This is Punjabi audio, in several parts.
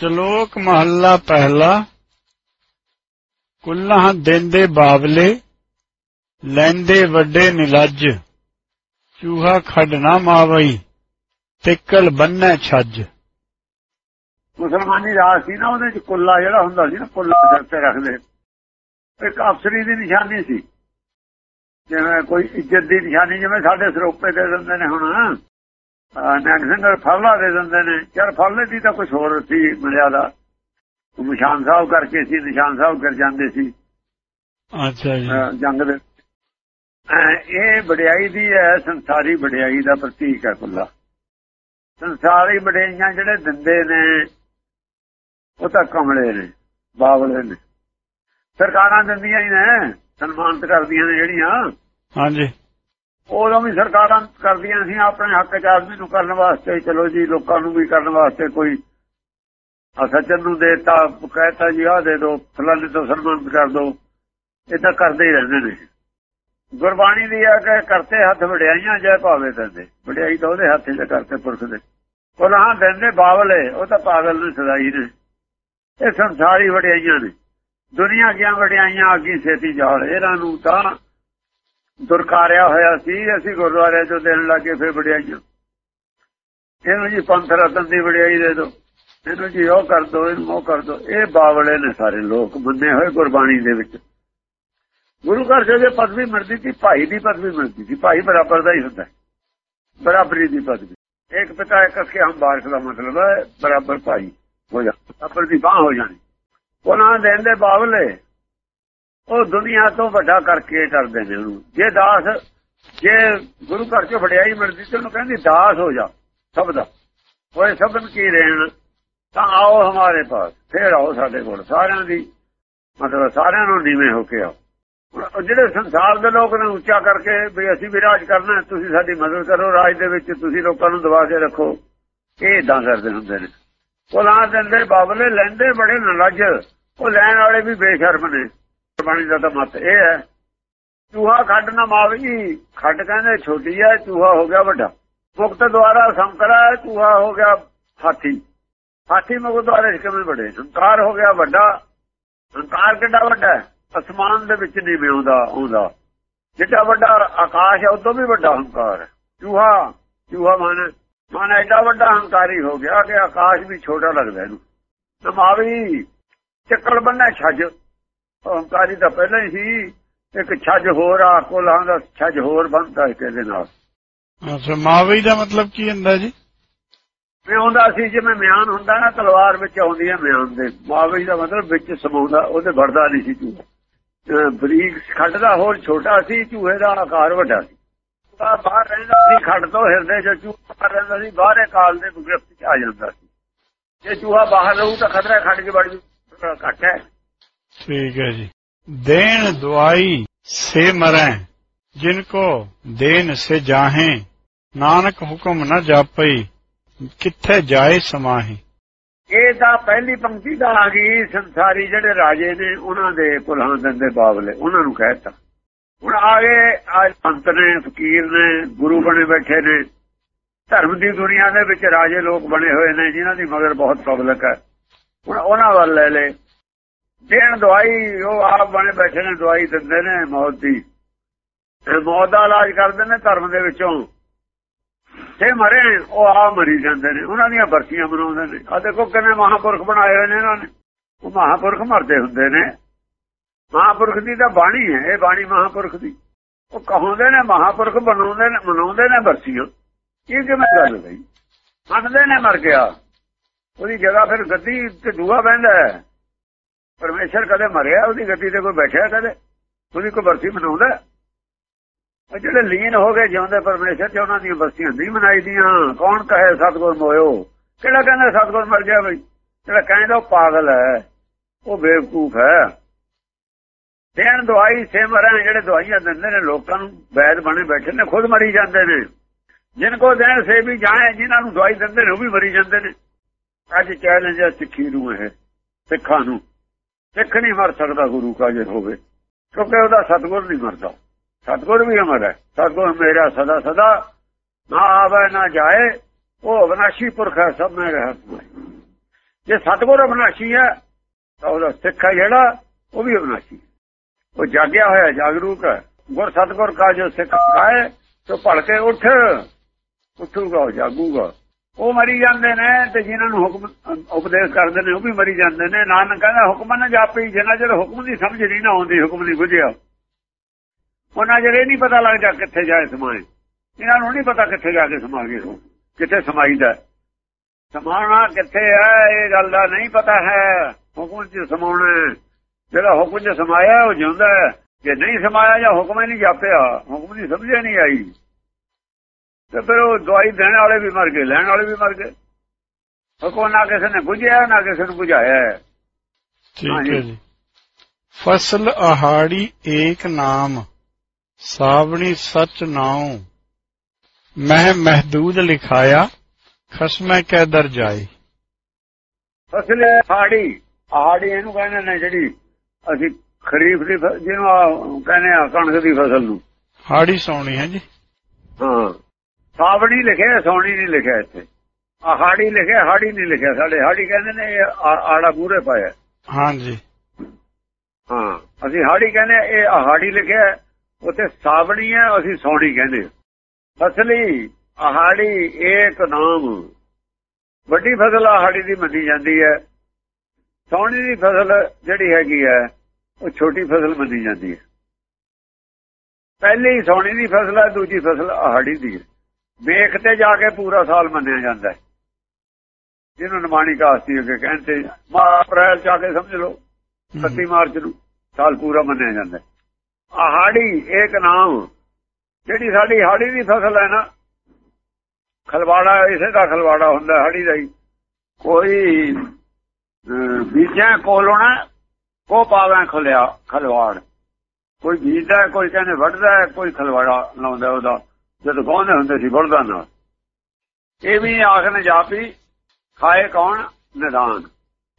ਸ਼ਲੋਕ ਮਹੱਲਾ ਪਹਿਲਾ। ਕੁੱਲਾਂ ਦਿਨ ਦੇ ਬਾਵਲੇ, ਲੈਂਦੇ ਵੱਡੇ ਨਿਲੱਜ। ਚੂਹਾ ਖੱਡ ਨਾ ਮਾਵਈ, ਤਿੱਕਲ ਬੰਨੈ ਛੱਜ। ਮੁਸਲਮਾਨੀ ਰਾਜ ਸੀ ਨਾ, ਉਹਦੇ ਚ ਕੁੱਲਾ ਜਿਹੜਾ ਹੁੰਦਾ ਸੀ ਨਾ, ਕੁੱਲਾ ਸਿਰ ਤੇ ਰੱਖਦੇ। ਇੱਕ ਅਫਸਰੀ ਦੀ ਨਿਸ਼ਾਨੀ ਸੀ। ਜਿਵੇਂ ਕੋਈ ਇੱਜ਼ਤ ਦੀ ਨਿਸ਼ਾਨੀ, ਜਿਵੇਂ ਸਾਡੇ ਸਰੋਪੇ ਦੇ ਦਿੰਦੇ ਨੇ ਹੁਣ। ਨੈਕ ਸਿੰਘ ਫਰਲਾ ਦੇ ਦਿੰਦੇ ਨੇ। ਯਾਰ ਫਰਲੇ ਦੀ ਤਾਂ ਕੁਝ ਹੋਰ ਸੀ ਮਰਿਆਦਾ ਨਿਸ਼ਾਨ ਸਾਹਿਬ ਕਰਕੇ ਸੀ ਨਿਸ਼ਾਨ ਸਾਹਿਬ ਕਰ ਜਾਂਦੇ ਸੀ। ਅੱਛਾ ਜੀ। ਜੰਗ ਦੇ। ਇਹ ਵਡਿਆਈ ਦੀ ਹੈ ਸੰਸਾਰੀ ਵਡਿਆਈ ਦਾ ਪ੍ਰਤੀਕ ਹੈ ਕੁੱਲਾ। ਸੰਸਾਰੀ ਵਡਿਆਈਆਂ ਜਿਹੜੇ ਦਿੰਦੇ ਨੇ ਉਹ ਤਾਂ ਕਮਲੇ ਨੇ ਬਾਵਲੇ ਨੇ। ਸਰਕਾਰਾਂ ਦਿੰਦੀਆਂ ਹੀ ਨੇ ਸਨਮਾਨਿਤ ਕਰਦੀਆਂ ਨੇ ਜਿਹੜੀਆਂ। ਹਾਂਜੀ। ਉਦੋਂ ਵੀ ਸਰਕਾਰਾਂ ਕਰਦੀਆਂ ਸੀ, ਆਪਣੇ ਹੱਕ ਚ ਆਦਮੀ ਨੂੰ ਕਰਨ ਵਾਸਤੇ, ਚਲੋ ਜੀ, ਲੋਕਾਂ ਨੂੰ ਵੀ ਕਰਨ ਵਾਸਤੇ ਕੋਈ ਆ ਸੱਜਣ ਨੂੰ ਦੇਤਾ, ਕਹਿਤਾ ਜੀ ਆ ਦੇ ਦੋ, ਫਲਾਣੇ ਤੋਂ ਸਨਮਾਨਿਤ ਕਰ ਦੋ। ਇਹ ਤਾਂ ਕਰਦੇ ਹੀ ਰਹਿੰਦੇ ਨੇ। ਗੁਰਬਾਣੀ ਦੀ ਆ ਕੇ ਕਰਤੇ ਹੱਥ, ਵਡਿਆਈਆਂ ਜੈ ਭਾਵੇ ਦਿੰਦੇ। ਵਡਿਆਈ ਤਾਂ ਉਹਦੇ ਹੱਥ 'ਚ ਕਰਤੇ ਪੁਰਖ ਦੇ। ਕੋਲਾਂ ਦਿੰਦੇ, ਬਾਵਲੇ ਉਹ ਤਾਂ ਪਾਗਲ ਨੇ, ਸਦਾਈ ਨੇ। ਇਹ ਸੰਸਾਰੀ ਵਡਿਆਈਆਂ ਨੇ। ਦੁਨੀਆ ਦੀਆਂ ਵਡਿਆਈਆਂ ਅੱਗੇ ਛੇਤੀ ਜਾਲ, ਇਹਨਾਂ ਨੂੰ ਤਾਂ ਦੁਰਕਾਰਿਆ ਹੋਇਆ ਸੀ, ਅਸੀਂ ਗੁਰਦੁਆਰੇ ਚੋਂ ਦੇਣ ਲੱਗੇ ਫਿਰ ਵਡਿਆਈਆਂ। ਇਹਨੂੰ ਜੀ ਪੰਥ ਰਤਨ ਦੀ ਵਡਿਆਈ ਦੇ ਦੋ ਇਹਨੂੰ ਜੀ ਉਹ ਕਰ ਦੋ ਇਹਨੂੰ ਉਹ ਕਰ ਦੋ ਇਹ ਬਾਵਲੇ ਨੇ ਸਾਰੇ ਲੋਕ ਬੰਨੇ ਹੋਏ ਗੁਰਬਾਣੀ ਦੇ ਵਿੱਚ। ਗੁਰੂ ਘਰ ਜੇ ਪਦਵੀ ਮਿਲਦੀ ਸੀ, ਭਾਈ ਦੀ ਪਦਵੀ ਮਿਲਦੀ ਸੀ। ਭਾਈ ਬਰਾਬਰ ਦਾ ਹੀ ਹੁੰਦਾ ਬਰਾਬਰੀ ਦੀ ਪਦਵੀ। ਇੱਕ ਪਿਤਾ, ਇੱਕ ਅਖੇ ਹਮ ਬਾਰਿਸ਼ ਦਾ ਮਤਲਬ ਹੈ, ਬਰਾਬਰ ਭਾਈ ਹੋ ਜਾ, ਬਰਾਬਰ ਦੀ ਬਾਹ ਹੋ ਜਾਣੀ। ਉਹਨਾਂ ਦੇ ਦੇ ਬਾਵਲੇ ਉਹ ਦੁਨੀਆ ਤੋਂ ਵੱਡਾ ਕਰਕੇ ਕਰਦੇ ਨੇ ਉਹਨੂੰ। ਜੇ ਦਾਸ, ਜੇ ਗੁਰੂ ਘਰ ਚ ਵਡਿਆਈ ਮਿਲਦੀ ਤੇ ਉਹਨੂੰ ਕਹਿੰਦੀ, ਦਾਸ ਹੋ ਜਾ, ਸਭ ਓਏ ਸਭਨ ਕੀ ਰਹਿਣ? ਤਾਂ ਆਓ ਹਮਾਰੇ ਪਾਸ, ਫੇਰ ਆਓ ਸਾਡੇ ਕੋਲ। ਸਾਰਿਆਂ ਦੀ, ਮਤਲਬ ਸਾਰਿਆਂ ਨੂੰ ਨੀਵੇਂ ਹੋ ਕੇ ਆਓ। ਜਿਹੜੇ ਸੰਸਾਰ ਦੇ ਲੋਕ ਨੇ ਉੱਚਾ ਕਰਕੇ ਵੀ ਅਸੀਂ ਵੀ ਰਾਜ ਕਰਨਾ ਤੁਸੀਂ ਸਾਡੀ ਮਦਦ ਕਰੋ, ਰਾਜ ਦੇ ਵਿੱਚ ਤੁਸੀਂ ਲੋਕਾਂ ਨੂੰ ਦਬਾ ਕੇ ਰੱਖੋ। ਇਹ ਇਦਾਂ ਕਰਦੇ ਹੁੰਦੇ ਨੇ। ਕੋਲਾਂ ਦੇ ਅੰਦਰ ਬਾਬਲੇ ਲੈਂਦੇ ਬੜੇ ਨਲਜ। ਉਹ ਲੈਣ ਵਾਲੇ ਵੀ ਬੇਸ਼ਰਮ ਨੇ। ਬਾਣੀ ਦਾ ਤਾਂ ਮਤ ਇਹ ਹੈ। ਚੂਹਾ ਖੱਡ ਨਾ ਮਾਵੀ। ਖੱਡ ਕਹਿੰਦੇ ਛੋਟੀ ਹੈ ਚੂਹਾ ਹੋ ਗਿਆ ਵੱਡਾ। ਮੁਕਤ ਦੁਆਰਾ ਸੰਕਰਾ, ਚੂਹਾ ਹੋ ਗਿਆ ਹਾਥੀ। ਹਾਥੀ ਮੁਕਤ ਦੁਆਰੇ ਕਿਵੇਂ ਬੜੇ ਹੰਕਾਰ ਹੋ ਗਿਆ ਵੱਡਾ। ਹੰਕਾਰ ਕਿੱਡਾ ਵੱਡਾ ਅਸਮਾਨ ਦੇ ਵਿੱਚ ਨਹੀਂ ਵਿਉਂਦਾ ਆਉਂਦਾ ਜਿੱਡਾ ਵੱਡਾ ਆਕਾਸ਼ ਹੈ, ਉਦੋਂ ਵੀ ਵੱਡਾ ਹੰਕਾਰ ਚੂਹਾ ਚੂਹਾ ਮਨ ਮਨ ਐਡਾ ਵੱਡਾ ਹੰਕਾਰੀ ਹੋ ਗਿਆ ਕਿ ਆਕਾਸ਼ ਵੀ ਛੋਟਾ ਲੱਗਦਾ ਇਹਨੂੰ। ਨਮਾਵੀ ਚੱਕਲ ਬੰਨਾ ਛੱਜ। ਹੰਕਾਰੀ ਤਾਂ ਪਹਿਲਾਂ ਹੀ ਸੀ। ਇੱਕ ਛੱਜ ਹੋਰ ਆ ਕੋਲਾਂ ਦਾ ਛੱਜ ਹੋਰ ਬੰਦਾ ਇੱਕ ਇਹਦੇ ਨਾਲ। ਅੱਛਾ ਮਾਵਈ ਦਾ ਮਤਲਬ ਕੀ ਹੁੰਦਾ ਜੀ? ਵਿਉਂਦਾ ਸੀ ਜਿਵੇਂ ਮਿਆਨ ਹੁੰਦਾ ਨਾ ਤਲਵਾਰ ਵਿੱਚ ਆਉਂਦੀ ਹੈ ਮਿਆਨ ਦੇ। ਮਾਵਈ ਦਾ ਮਤਲਬ ਵਿੱਚ ਸਮਾਉਂਦਾ ਉਹਦੇ ਵੜਦਾ ਨਹੀਂ ਸੀ ਚੂਹਾ। ਬਰੀਕ ਖੱਡ ਦਾ ਹੋਰ ਛੋਟਾ ਸੀ ਚੂਹੇ ਦਾ ਆਕਾਰ ਵੱਡਾ ਸੀ। ਬਾਹਰ ਰਹਿੰਦਾ ਸੀ ਖੱਡ ਤੋਂ ਹਿਰਦੇ ਚ ਚੂਹਾ ਰਹਿੰਦਾ ਸੀ ਬਾਹਰੇ ਕਾਲ ਦੇ ਗ੍ਰਿਫਤ ਚ ਆ ਜਾਂਦਾ ਸੀ। ਜੇ ਚੂਹਾ ਬਾਹਰ ਰਹੂ ਤਾਂ ਖਤਰਾ ਖੱਡ ਕੇ ਵੜ ਜੂ ਘੱਟ ਹੈ। ਠੀਕ ਹੈ ਜੀ। ਦੇਣ ਦਵਾਈ ਸੇ ਮਰੈ, ਜਿਨ ਕੋ ਦੇਨ ਸੇ ਜਾਹੇ, ਨਾਨਕ ਹੁਕਮ ਨਾ ਜਾਪਈ, ਕਿੱਥੇ ਜਾਏ ਸਮਾਹੀ। ਇਹ ਤਾਂ ਪਹਿਲੀ ਪੰਕਤੀ ਦਾ ਆ ਗਈ, ਸੰਸਾਰੀ ਜਿਹੜੇ ਰਾਜੇ ਨੇ, ਉਹਨਾਂ ਦੇ ਕੁਲਹਾਂ ਦੇ ਬਾਬਲੇ, ਉਹਨਾਂ ਨੂੰ ਕਹਿਤਾ ਹੁਣ ਆਗੇ ਅੱਜ ਸੰਤ ਨੇ, ਫਕੀਰ ਨੇ, ਗੁਰੂ ਬਣੇ ਬੈਠੇ ਨੇ। ਧਰਮ ਦੀ ਦੁਨੀਆ ਦੇ ਵਿੱਚ ਰਾਜੇ ਲੋਕ ਬਣੇ ਹੋਏ ਨੇ, ਜਿਨ੍ਹਾਂ ਦੀ ਮਗਰ ਬਹੁਤ ਪਬਲਿਕ ਹੈ। ਹੁਣ ਉਹਨਾਂ ਵੱਲ ਲੈ ਲੈ। ਦੇਣ ਦਵਾਈ, ਉਹ ਆਪ ਬਣੇ ਬੈਠੇ ਨੇ, ਦਵਾਈ ਦਿੰਦੇ ਨੇ ਮੌਤ ਦੀ। ਮੌਤ ਦਾ ਇਲਾਜ ਕਰਦੇ ਨੇ ਧਰਮ ਦੇ ਵਿੱਚੋਂ। ਤੇ ਮਰੇ, ਉਹ ਆ ਮਰੀ ਜਾਂਦੇ ਨੇ। ਉਹਨਾਂ ਦੀਆਂ ਬਰਸੀਆਂ ਬਣਾਉਂਦੇ ਨੇ। ਆ ਦੇਖੋ ਕਿੰਨੇ ਮਹਾਪੁਰਖ ਬਣਾਏ ਹੋਏ ਨੇ ਇਹਨਾਂ ਨੇ। ਉਹ ਮਹਾਪੁਰਖ ਮਰਦੇ ਹੁੰਦੇ ਨੇ। ਮਹਾਪੁਰਖ ਦੀ ਤਾਂ ਬਾਣੀ ਹੈ, ਇਹ ਬਾਣੀ ਮਹਾਪੁਰਖ ਦੀ। ਉਹ ਕਹਾਉਂਦੇ ਨੇ, ਮਹਾਪੁਰਖ ਬਣਾਉਂਦੇ ਨੇ, ਮਨਾਉਂਦੇ ਨੇ ਬਰਸੀਆਂ। ਇਹ ਕਿਵੇਂ ਗੱਲ ਬਈ ਮੰਨਦੇ ਨੇ ਮਰ ਗਿਆ। ਉਹਦੀ ਜਗ੍ਹਾ ਫਿਰ ਗੱਦੀ ਤੇ ਦੂਆ ਬਹਿੰਦਾ ਹੈ। ਪਰਮੇਸ਼ਰ ਕਦੇ ਮਰਿਆ, ਉਹਦੀ ਗੱਦੀ ਤੇ ਕੋਈ ਬੈਠਿਆ ਕਦੇ? ਉਹਦੀ ਕੋਈ ਵਰਤੀ ਮਨਾਉਂਦਾ? ਉਹ ਜਿਹੜੇ ਲੀਨ ਹੋ ਗਏ ਜਿਉਂਦੇ ਪਰਮੇਸ਼ਰ ਤੇ ਉਹਨਾਂ ਦੀਆਂ ਬਸਤੀਆਂ ਨਹੀਂ ਮਨਾਈ ਦੀਆਂ, ਕੌਣ ਕਹੇ ਸਤਗੁਰ ਮੋਇਓ? ਕਿਹੜਾ ਕਹਿੰਦਾ ਸਤਗੁਰ ਮਰ ਗਿਆ ਬਈ? ਜਿਹੜਾ ਕਹਿੰਦਾ ਉਹ ਪਾਗਲ ਹੈ, ਉਹ ਬੇਵਕੂਫ ਹੈ। ਦੇਣ ਦਵਾਈ ਸੇ ਮਰਾਂ ਜਿਹੜੇ ਦਵਾਈਆਂ ਦਿੰਦੇ ਨੇ, ਲੋਕਾਂ ਨੂੰ ਵੈਦ ਬਣੇ ਬੈਠੇ ਨੇ, ਖੁਦ ਮਰੀ ਜਾਂਦੇ ਨੇ। ਜਿਨ ਕੋ ਦੇਣ ਸੇ ਵੀ ਜਾਏ, ਜਿਨ੍ਹਾਂ ਨੂੰ ਦਵਾਈ ਦਿੰਦੇ ਨੇ, ਉਹ ਵੀ ਮਰੀ ਜਾਂਦੇ ਨੇ। ਅੱਜ ਚੈਲੰਜ ਹੈ ਸਿੱਖੀ ਨੂੰ ਇਹ, ਸਿੱਖਾਂ ਨੂੰ। ਸਿੱਖ ਨਹੀਂ ਮਰ ਸਕਦਾ ਗੁਰੂ ਕਾ ਜੇ ਹੋਵੇ, ਕਿਉਂਕਿ ਉਹਦਾ ਸਤਗੁਰ ਨਹੀਂ ਮਰਦਾ। ਸਤਗੁਰ ਵੀ ਅਮਰ ਹੈ। ਸਤਗੁਰ ਮੇਰਾ ਸਦਾ ਸਦਾ, ਨਾ ਆਵੇ ਨਾ ਜਾਏ, ਉਹ ਅਵਨਾਸ਼ੀ ਪੁਰਖ ਹੈ, ਸਭ ਮੈਂ ਰਹਿਤ ਜੇ ਸਤਗੁਰ ਅਵਨਾਸ਼ੀ ਹੈ, ਤਾਂ ਉਹਦਾ ਸਿੱਖ ਹੈ ਜਿਹੜਾ, ਉਹ ਵੀ ਅਬਨਾਸ਼ੀ ਉਹ ਜਾਗਿਆ ਹੋਇਆ, ਜਾਗਰੂਕ ਹੈ। ਗੁਰ ਸਤਗੁਰ ਕਾ ਜੋ ਸਿੱਖ ਖਾਏ ਤੋ ਭੜ ਕੇ ਉੱਠ, ਉੱਠੂਗਾ ਉਹ ਜਾਗੂਗਾ। ਉਹ ਮਰੀ ਜਾਂਦੇ ਨੇ ਤੇ ਜਿਨ੍ਹਾਂ ਨੂੰ ਹੁਕਮ, ਉਪਦੇਸ਼ ਕਰਦੇ ਨੇ ਉਹ ਵੀ ਮਰੀ ਜਾਂਦੇ ਨੇ। ਨਾਨਕ ਕਹਿੰਦਾ, ਹੁਕਮ ਨਾ ਜਾਪੀ, ਜਿੰਨਾ ਚਿਰ ਹੁਕਮ ਦੀ ਸਮਝ ਨਹੀਂ ਨਾ ਆਉਂਦੀ, ਹੁਕਮ ਦੀ ਬੁਝਿਆ। ਉਹਨਾਂ ਜਿਹੜੇ ਨਹੀਂ ਪਤਾ ਲੱਗਦਾ ਕਿੱਥੇ ਜਾਏ ਸਮਾਏ। ਇਹਨਾਂ ਨੂੰ ਨਹੀਂ ਪਤਾ ਕਿੱਥੇ ਜਾ ਕੇ ਸਮਾ ਗਏ ਕਿੱਥੇ ਸਮਾਈਦਾ ਸਮਾਉਣਾ ਕਿੱਥੇ ਹੈ, ਇਹ ਗੱਲ ਦਾ ਨਹੀਂ ਪਤਾ ਹੈ। ਹੁਕਮ 'ਚ ਸਮਾਉਣਾ ਜਿਹੜਾ ਹੁਕਮ 'ਚ ਸਮਾਇਆ, ਉਹ ਜਿਉਂਦਾ ਹੈ। ਜੇ ਨਹੀਂ ਸਮਾਇਆ ਜਾਂ ਹੁਕਮ ਹੀ ਨਹੀਂ ਜਾਪਿਆ, ਹੁਕਮ ਦੀ ਸਮਝੇ ਨਹੀਂ ਆਈ। ਤੇ ਫਿਰ ਉਹ ਦਵਾਈ ਦੇਣ ਵਾਲੇ ਵੀ ਮਰ ਗਏ ਲੈਣ ਵਾਲੇ ਵੀ ਮਰ ਗਏ। ਹੁਕਮ ਨਾ ਕਿਸੇ ਨੇ ਬੁਝਿਆ ਨਾ ਕਿਸੇ ਨੂੰ ਬੁਝਾਇਆ ਠੀਕ ਹੈ ਜੀ। ਫਸਲ ਆਹਾੜੀ ਏਕ ਨਾਮ ਸਾਵਣੀ ਸਚ ਨਾਉ। ਮਹਿ ਮਹਦੂਦ ਲਿਖਾਇਆ ਖਸਮੈ ਕੈ ਦਰ ਜਾਏ। ਫਸਲ ਆਹਾੜੀ ਆਹਾੜੀ ਇਹਨੂੰ ਕਹਿੰਦੇ ਨੇ ਜਿਹੜੀ ਅਸੀਂ ਖਰੀਫ ਦੀ ਜਿਹਨੂੰ ਕਹਿੰਦੇ ਆ ਕਣਕ ਦੀ ਫਸਲ ਨੂੰ। ਹਾੜੀ ਸੌਣੀ ਹੈ ਜੀ। ਹਾਂ। ਸਾਵਣੀ ਲਿਖਿਆ ਸੌਣੀ ਨਹੀਂ ਲਿਖਿਆ ਇੱਥੇ। ਆਹਾੜੀ ਲਿਖਿਆ ਹਾੜੀ ਨਹੀਂ ਲਿਖਿਆ ਸਾਡੇ। ਹਾੜੀ ਕਹਿੰਦੇ ਨੇ ਇਹ ਆੜਾ ਪੂਰੇ ਪਾਇਆ। ਹਾਂਜੀ। ਹਾਂ ਅਸੀਂ ਹਾੜੀ ਕਹਿੰਦੇ ਇਹ ਆਹਾੜੀ ਲਿਖਿਆ ਉੱਥੇ ਸਾਵਣੀ ਹੈ ਅਸੀਂ ਸੌਣੀ ਕਹਿੰਦੇ ਫਸਲੀ ਆਹਾੜੀ ਏਕ ਨਾਮ। ਵੱਡੀ ਫਸਲ ਆਹਾੜੀ ਦੀ ਮੰਨੀ ਜਾਂਦੀ ਹੈ। ਸੌਣੀ ਦੀ ਫਸਲ ਜਿਹੜੀ ਹੈਗੀ ਹੈ ਉਹ ਛੋਟੀ ਫਸਲ ਮੰਨੀ ਜਾਂਦੀ ਹੈ। ਪਹਿਲੀ ਸੌਣੀ ਦੀ ਫਸਲ ਹੈ ਦੂਜੀ ਫਸਲ ਆਹਾੜੀ ਦੀ ਹੈ। ਵੇਖ ਤੇ ਜਾ ਕੇ ਪੂਰਾ ਸਾਲ ਮੰਨਿਆ ਜਾਂਦਾ ਹੈ। ਜਿਹਨੂੰ ਨਮਾਣੀ ਕਾਸਤੀ ਅੱਗੇ ਕਹਿੰਦੇ ਅਪ੍ਰੈਲ ਚ ਆ ਕੇ ਸਮਝ ਲਓ 31 ਮਾਰਚ ਨੂੰ ਸਾਲ ਪੂਰਾ ਮੰਨਿਆ ਜਾਂਦਾ ਆਹਾੜੀ ਇੱਕ ਨਾਮ ਜਿਹੜੀ ਸਾਡੀ ਹਾੜੀ ਦੀ ਫਸਲ ਹੈ ਨਾ ਖਲਵਾੜਾ ਇਸੇ ਦਾ ਖਲਵਾੜਾ ਹੁੰਦਾ ਹਾੜੀ ਦਾ ਹੀ। ਕੋਈ ਬੀਜਾਂ ਕੋਲੋਂ ਕੋ ਪਾਵੇਂ ਖਲਿਆ ਖਲਵਾੜ। ਕੋਈ ਬੀਜਦਾ ਕੋਈ ਕਹਿੰਦੇ ਵੱਢਦਾ ਕੋਈ ਖਲਵਾੜਾ ਲਾਉਂਦਾ ਉਹਦਾ। ਜਦ ਗਾਉਂਦੇ ਹੁੰਦੇ ਸੀ ਵੜਦਾ ਨਾਲ ਇਹ ਵੀ ਆਖਣ ਜਾਪੀ ਖਾਏ ਕੌਣ? ਨਿਦਾਨ।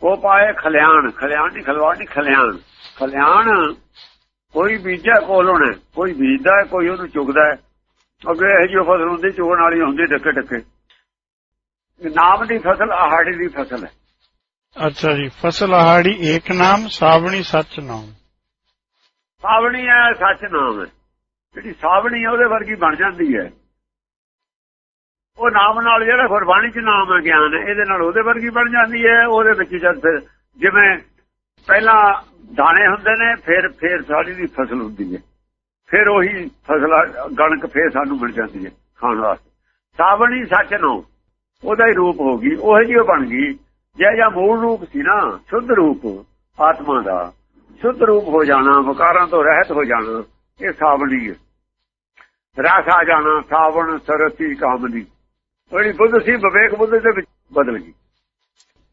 ਕੋ ਪਾਏ ਖਲਿਆਣ। ਖਲਿਆਣ ਨਹੀਂ ਖਲਵਾੜ ਨਹੀਂ ਖਲਿਆਣ। ਖਲਿਆਣ ਕੋਈ ਬੀਜਾ ਕੋਲੋਂ ਨੇ ਕੋਈ ਬੀਜਦਾ ਕੋਈ ਉਹਨੂੰ ਚੁਗਦਾ ਅੱਗੇ ਇਹ ਜੋ ਫਸਲ ਹੁੰਦੀ ਚੁਗਣ ਵਾਲੀ ਹੁੰਦੀ ਡੱਕੇ ਡੱਕੇ। ਨਾਮ ਦੀ ਫਸਲ ਆਹਾੜੀ ਦੀ ਫਸਲ ਹੈ। ਅੱਛਾ ਜੀ ਫਸਲ ਆਹਾੜੀ ਏਕ ਨਾਮ ਸਾਵਣੀ ਸੱਚ ਨਾਮ। ਸਾਵਣੀ ਹੈ ਸੱਚ ਨਾਮ ਹੈ। ਜਿਹੜੀ ਸਾਵਣੀ ਹੈ ਉਹਦੇ ਵਰਗੀ ਬਣ ਜਾਂਦੀ ਹੈ। ਉਹ ਨਾਮ ਨਾਲ ਜਿਹੜਾ ਗੁਰਬਾਣੀ ਚ ਨਾਮ ਹੈ ਗਿਆਨ, ਇਹਦੇ ਨਾਲ ਉਹਦੇ ਵਰਗੀ ਬਣ ਜਾਂਦੀ ਹੈ। ਉਹਦੇ ਵਿੱਚ ਜਦ ਫਿਰ ਜਿਵੇਂ ਪਹਿਲਾਂ ਦਾਣੇ ਹੁੰਦੇ ਨੇ, ਫਿਰ ਫਿਰ ਸਾਡੀ ਦੀ ਫਸਲ ਹੁੰਦੀ ਹੈ। ਫਿਰ ਉਹੀ ਫਸਲ ਗਣਕ ਫੇਰ ਸਾਨੂੰ ਮਿਲ ਜਾਂਦੀ ਹੈ ਖਾਣ ਵਾਸਤੇ। ਸਾਵਣੀ ਸੱਚ ਨੂੰ ਉਹਦਾ ਹੀ ਰੂਪ ਹੋ ਗਈ, ਉਹ ਜਿਹੀ ਬਣ ਗਈ। ਜੇ ਜਾਂ ਮੂਲ ਰੂਪ ਸੀ ਨਾ, ਸ਼ੁੱਧ ਰੂਪ, ਆਤਮਾ ਦਾ। ਸ਼ੁੱਧ ਰੂਪ ਹੋ ਜਾਣਾ, ਵਿਕਾਰਾਂ ਤੋਂ ਰਹਿਤ ਹੋ ਜਾਣਾ। ਇਹ ਸਾਵਣੀ ਹੈ। ਰਸ ਆ ਜਾਣਾ ਸਾਵਣ ਸਰਤੀ ਕਾਮਨੀ ਜਿਹੜੀ ਬੁੱਧ ਸੀ ਵਿਵੇਕ ਬੁੱਧ ਦੇ ਵਿੱਚ ਬਦਲ ਗਈ।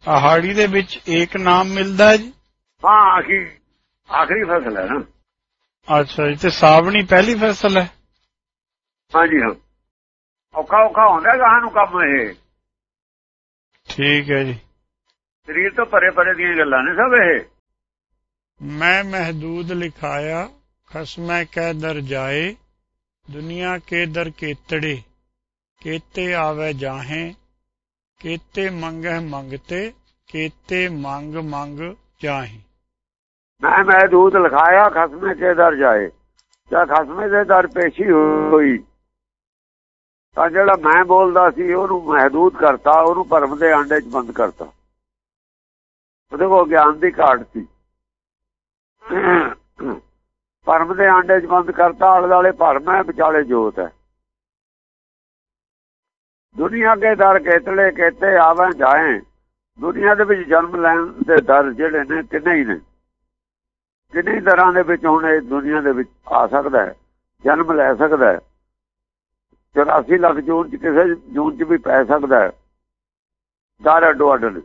ਆਹਾੜੀ ਦੇ ਵਿੱਚ ਏਕ ਨਾਮ ਮਿਲਦਾ ਹੈ ਜੀ? ਹਾਂ ਆਖੀ ਆਖਰੀ ਫਸਲ ਹੈ ਨਾ। ਅੱਛਾ ਜੀ ਤੇ ਸਾਵਣੀ ਪਹਿਲੀ ਫਸਲ ਹੈ? ਹਾਂਜੀ ਹਾਂ। ਔਖਾ ਔਖਾ ਹੁੰਦਾ ਗਾਹਾਂ ਨੂੰ ਕੰਮ ਇਹ। ਠੀਕ ਹੈ ਜੀ। ਸਰੀਰ ਤੋਂ ਪਰੇ ਪਰੇ ਦੀਆਂ ਗੱਲਾਂ ਨੇ ਸਭ ਇਹ। ਮੈਂ ਮਹਦੂਦ ਲਿਖਾਇਆ ਖਸਮੈ ਕਹਿ ਦਰ ਜਾਏ, ਦੁਨੀਆ ਕੇ ਦਰ ਕੇਤੜੇ, ਕੇਤੇ ਆਵੇ ਜਾਹੇ, ਕੇਤੇ ਮੰਗਹਿ ਮੰਗਤੇ, ਕੇਤੇ ਮੰਗ ਮੰਗ ਜਾਹੇ। ਮੈਂ ਮਹਦੂਦ ਲਿਖਾਇਆ, ਖਸਮੇ ਕੇ ਦਰ ਜਾਏ। ਜਾਂ ਖਸਮੇ ਦੇ ਦਰ ਪੇਸ਼ੀ ਹੋਈ। ਤਾਂ ਜਿਹੜਾ ਮੈਂ ਬੋਲਦਾ ਸੀ, ਉਹਨੂੰ ਮਹਦੂਦ ਕਰਤਾ, ਉਹਨੂੰ ਭਰਮ ਦੇ ਆਂਡੇ 'ਚ ਬੰਦ ਕਰਤਾ। ਉਹਦੇ ਕੋਲ ਗਿਆਨ ਦੀ ਘਾਟ ਸੀ। ਭਰਮ ਦੇ ਆਂਡੇ 'ਚ ਬੰਦ ਕਰਤਾ, ਆਲੇ ਵਾਲੇ ਭਰਮ ਹੈ, ਵਿਚਾਲੇ ਜੋਤ ਹੈ। ਦੁਨੀਆ ਦੇ ਦਰ ਕੇਤਲੇ ਕੇਤੇ ਆਵੇਂ, ਜਾਏ। ਦੁਨੀਆ ਦੇ ਵਿੱਚ ਜਨਮ ਲੈਣ ਦੇ ਦਰ ਜਿਹੜੇ ਨੇ, ਕਿੰਨੇ ਹੀ ਨੇ? ਕਿੰਨੀ ਤਰ੍ਹਾਂ ਦੇ ਵਿੱਚ ਹੁਣ ਇਹ ਦੁਨੀਆ ਦੇ ਵਿੱਚ ਆ ਸਕਦਾ ਹੈ? ਜਨਮ ਲੈ ਸਕਦਾ ਹੈ? 84 ਲੱਖ ਜੂਨ ਚ ਕਿਸੇ ਜੂਨ ਚ ਵੀ ਪੈ ਸਕਦਾ ਹੈ? ਦਰ ਅੱਡੋ ਅੱਡ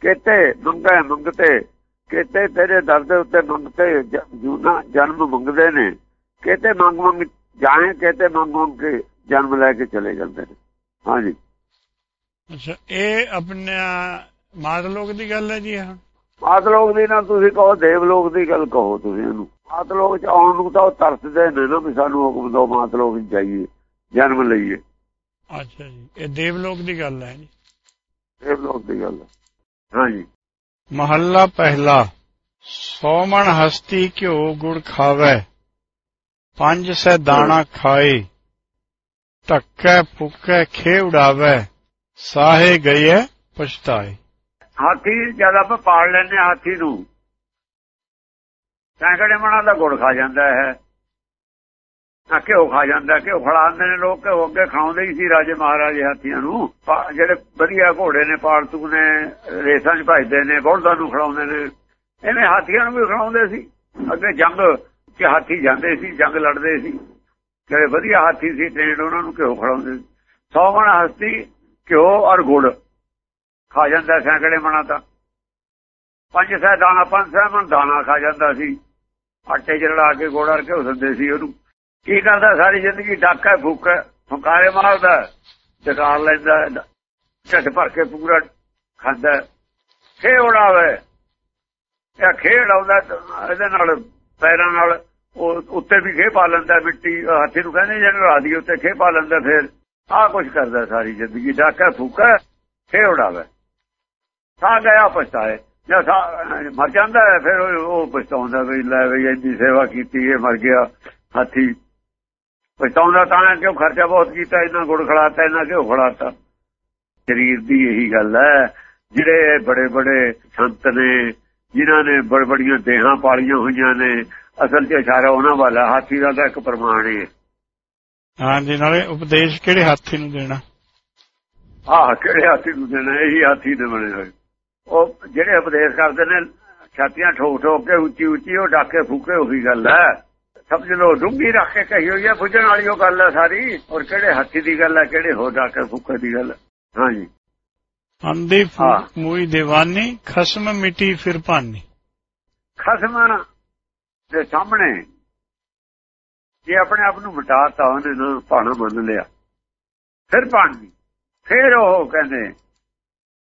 ਕਿਤੇ ਮੰਗੇ, ਮੰਗਤੇ। ਕਿਤੇ ਤੇਰੇ ਦਰ ਦੇ ਉੱਤੇ ਮੰਗਤੇ ਜੂਨਾ ਜਨਮ ਮੰਗਦੇ ਨੇ ਕਿਤੇ ਮੰਗ ਮੰਗ ਜਾਏ ਕਿਤੇ ਮੰਗ ਮੰਗ ਕੇ ਜਨਮ ਲੈ ਕੇ ਚਲੇ ਜਾਂਦੇ ਨੇ। ਹਾਂਜੀ। ਅੱਛਾ ਇਹ ਆਪਣੇ ਮਾਤ ਲੋਕ ਦੀ ਗੱਲ ਹੈ ਜੀ ਹੁਣ ਮਾਤ ਲੋਕ ਦੀ ਨਾ ਤੁਸੀਂ ਕਹੋ ਦੇਵ ਲੋਕ ਦੀ ਗੱਲ ਕਹੋ ਤੁਸੀਂ ਇਹਨੂੰ। ਮਾਤ ਲੋਕ ਚ ਆਉਣ ਨੂੰ ਤਾਂ ਉਹ ਤਰਸਦੇ ਨੇ ਨਾ ਵੀ ਸਾਨੂੰ ਹੁਕਮ ਦੋ ਮਾਤ ਲੋਕ ਜਾਈਏ ਜਨਮ ਲਈਏ। ਅੱਛਾ ਜੀ ਇਹ ਦੇਵ ਲੋਕ ਦੀ ਗੱਲ ਹੈ ਜੀ। ਦੇਵ ਲੋਕ ਦੀ ਗੱਲ ਹਾਂਜੀ। ਮਹੱਲਾ ਪਹਿਲਾ, ਸੋਮਣ ਹਸਤੀ ਘਿਓ ਗੁੜ ਖਾਵੇ, ਪੰਜ ਸੈ ਦਾਣਾ ਖਾਏ, ਧੱਕੈ ਫੁੱਕੈ ਖੇ ਉਡਾਵੇ, ਸਾਹੇ ਗਏ ਪਛਤਾਏ। ਹਾਥੀ ਜਦ ਆਪਾਂ ਪਾਲ ਲੈਨੇ ਹਾਥੀ ਨੂੰ, ਸੈਂਕੜੇ ਮਣਾ ਦਾ ਗੁੜ ਖਾ ਜਾਂਦਾ ਹੈ। ਆ ਘਿਓ ਖਾ ਜਾਂਦਾ, ਘਿਓ ਖੜਾਉਂਦੇ ਨੇ ਲੋਕ, ਘਿਓ ਅੱਗੇ ਖਾਉਂਦੇ ਹੀ ਸੀ ਰਾਜੇ ਮਹਾਰਾਜੇ ਹਾਥੀਆਂ ਨੂੰ। ਜਿਹੜੇ ਵਧੀਆ ਘੋੜੇ ਨੇ, ਪਾਲਤੂ ਨੇ, ਰੇਸਾਂ 'ਚ ਭਜਦੇ ਨੇ, ਬੋਲਦਾਂ ਨੂੰ ਖੜਾਉਂਦੇ ਨੇ, ਇਹਨੇ ਹਾਥੀਆਂ ਨੂੰ ਵੀ ਖੜਾਉਂਦੇ ਸੀ। ਅੱਗੇ ਜੰਗ 'ਚ ਹਾਥੀ ਜਾਂਦੇ ਸੀ, ਜੰਗ ਲੜਦੇ ਸੀ। ਜਿਹੜੇ ਵਧੀਆ ਹਾਥੀ ਸੀ, ਟ੍ਰੇਨਡ ਉਹਨਾਂ ਨੂੰ ਘਿਓ ਖੜਾਉਂਦੇ ਸੀ। ਸੌ ਹਸਤੀ ਘਿਓ ਔਰ ਗੁੜ। ਖਾ ਜਾਂਦਾ ਸੈਂਕੜੇ ਮਣਾ ਤਾਂ। ਪੰਜ ਸਹਿ ਦਾਣਾ, ਪੰਜ ਸੈ ਮਣ ਦਾਣਾ ਖਾ ਜਾਂਦਾ ਸੀ। ਆਟੇ ਚ ਜਿਹੜਾ ਕੇ ਗੋੜਾ ਰਕੇ ਹੋ ਦਿੰਦੇ ਸੀ ਉਹਨੂੰ। ਕੀ ਕਰਦਾ? ਸਾਰੀ ਜ਼ਿੰਦਗੀ ਡਾਕਾ ਫੂਕਾ ਫੁਕਾਰੇ ਮਾਰਦਾ ਜਕਾਰ ਲੈਂਦਾ ਢੱਡ ਭਰ ਕੇ ਪੂਰਾ ਖਾਂਦਾ ਖੇ ਉਡਾਵੇ ਇਹ ਖੇਡ ਆਉਂਦਾ ਇਹਦੇ ਨਾਲ, ਪੈਰਾਂ ਨਾਲ, ਉਹ ਉੱਤੇ ਵੀ ਖੇ ਪਾ ਲੈਂਦਾ ਮਿੱਟੀ, ਹਾਥੀ ਨੂੰ ਕਹਿੰਦੇ ਜਿਹਨੂੰ ਰਾਦੀ ਉੱਤੇ ਖੇ ਪਾ ਲੈਂਦਾ ਫਿਰ ਆਹ ਕੁਝ ਕਰਦਾ ਸਾਰੀ ਜ਼ਿੰਦਗੀ। ਡਾਕਾ ਫੂਕਾ ਖੇ ਉਡਾਵੇ ਸਾ ਗਿਆ ਪਛਤਾਏ। ਜਾਂ ਮਰ ਜਾਂਦਾ ਫਿਰ ਉਹ ਪਛਤਾਉਂਦਾ ਵੀ ਲੈ ਵੀ ਇੰਨੀ ਸੇਵਾ ਕੀਤੀ, ਇਹ ਮਰ ਗਿਆ, ਹਾਥੀ ਪਛਤਾਉਂਦਾ ਤਾਂ ਕਿਉਂ ਖਰਚਾ ਬਹੁਤ ਕੀਤਾ ਇਹਨਾਂ ਗੁੜ ਖੜਾਤਾ ਇਹਨਾਂ ਕਿਉਂ ਖੜਾਤਾ ਸਰੀਰ ਦੀ ਇਹੀ ਗੱਲ ਹੈ ਜਿਹੜੇ ਬੜੇ ਬੜੇ ਸੰਤ ਨੇ ਜਿਨ੍ਹਾਂ ਨੇ ਬੜ ਬੜੀਆਂ ਦੇਹਾਂ ਪਾਲੀਆਂ ਹੋਈਆਂ ਨੇ ਅਸਲ 'ਚ ਇਸ਼ਾਰਾ ਉਹਨਾਂ ਵਾਲਾ ਹਾਥੀ ਦਾ ਤਾਂ ਇੱਕ ਪ੍ਰਮਾਣ ਹੈ ਹਾਂਜੀ ਨਾਲੇ ਉਪਦੇਸ਼ ਕਿਹੜੇ ਹਾਥੀ ਨੂੰ ਦੇਣਾ? ਆਹ ਕਿਹੜੇ ਹਾਥੀ ਨੂੰ ਦੇਣਾ? ਇਹੀ ਹਾਥੀ ਦੇ ਬਣੇ ਹੋਏ। ਉਹ ਜਿਹੜੇ ਉਪਦੇਸ਼ ਕਰਦੇ ਨੇ ਛਾਤੀਆਂ ਠੋਕ ਠੋਕ ਕੇ ਉੱਚੀ ਉੱਚੀ ਉਹ ਡਾਕੇ ਫੂਕੇ ਉਹੀ ਗੱਲ ਹੈ। ਸਮਝ ਲਓ ਡੂੰਗੀ ਰੱਖ ਕੇ ਕਹੀ ਹੋਈ ਹੈ ਬੁੱਝਣ ਵਾਲੀ ਉਹ ਗੱਲ ਹੈ ਸਾਰੀ। ਔਰ ਕਿਹੜੇ ਹਾਥੀ ਦੀ ਗੱਲ ਹੈ ਕਿਹੜੇ ਹੋ ਡਾਕੇ ਫੂਕੇ ਦੀ ਗੱਲ ਹਾਂਜੀ। ਅੰਦੇ ਫੂਕ ਮੂਈ ਦੇਵਾਨੀ ਖਸਮ ਮਿੱਟੀ ਫਿਰ ਪਾਨੀ ਖਸਮ ਦੇ ਸਾਹਮਣੇ ਜੇ ਆਪਣੇ ਆਪ ਨੂੰ ਮਿਟਾਤਾ ਉਹਨੇ ਨਾ ਪਾਣਾ ਮੰਨ ਲਿਆ। ਫਿਰ ਪਾਣੀ ਫਿਰ ਉਹ ਕਹਿੰਦੇ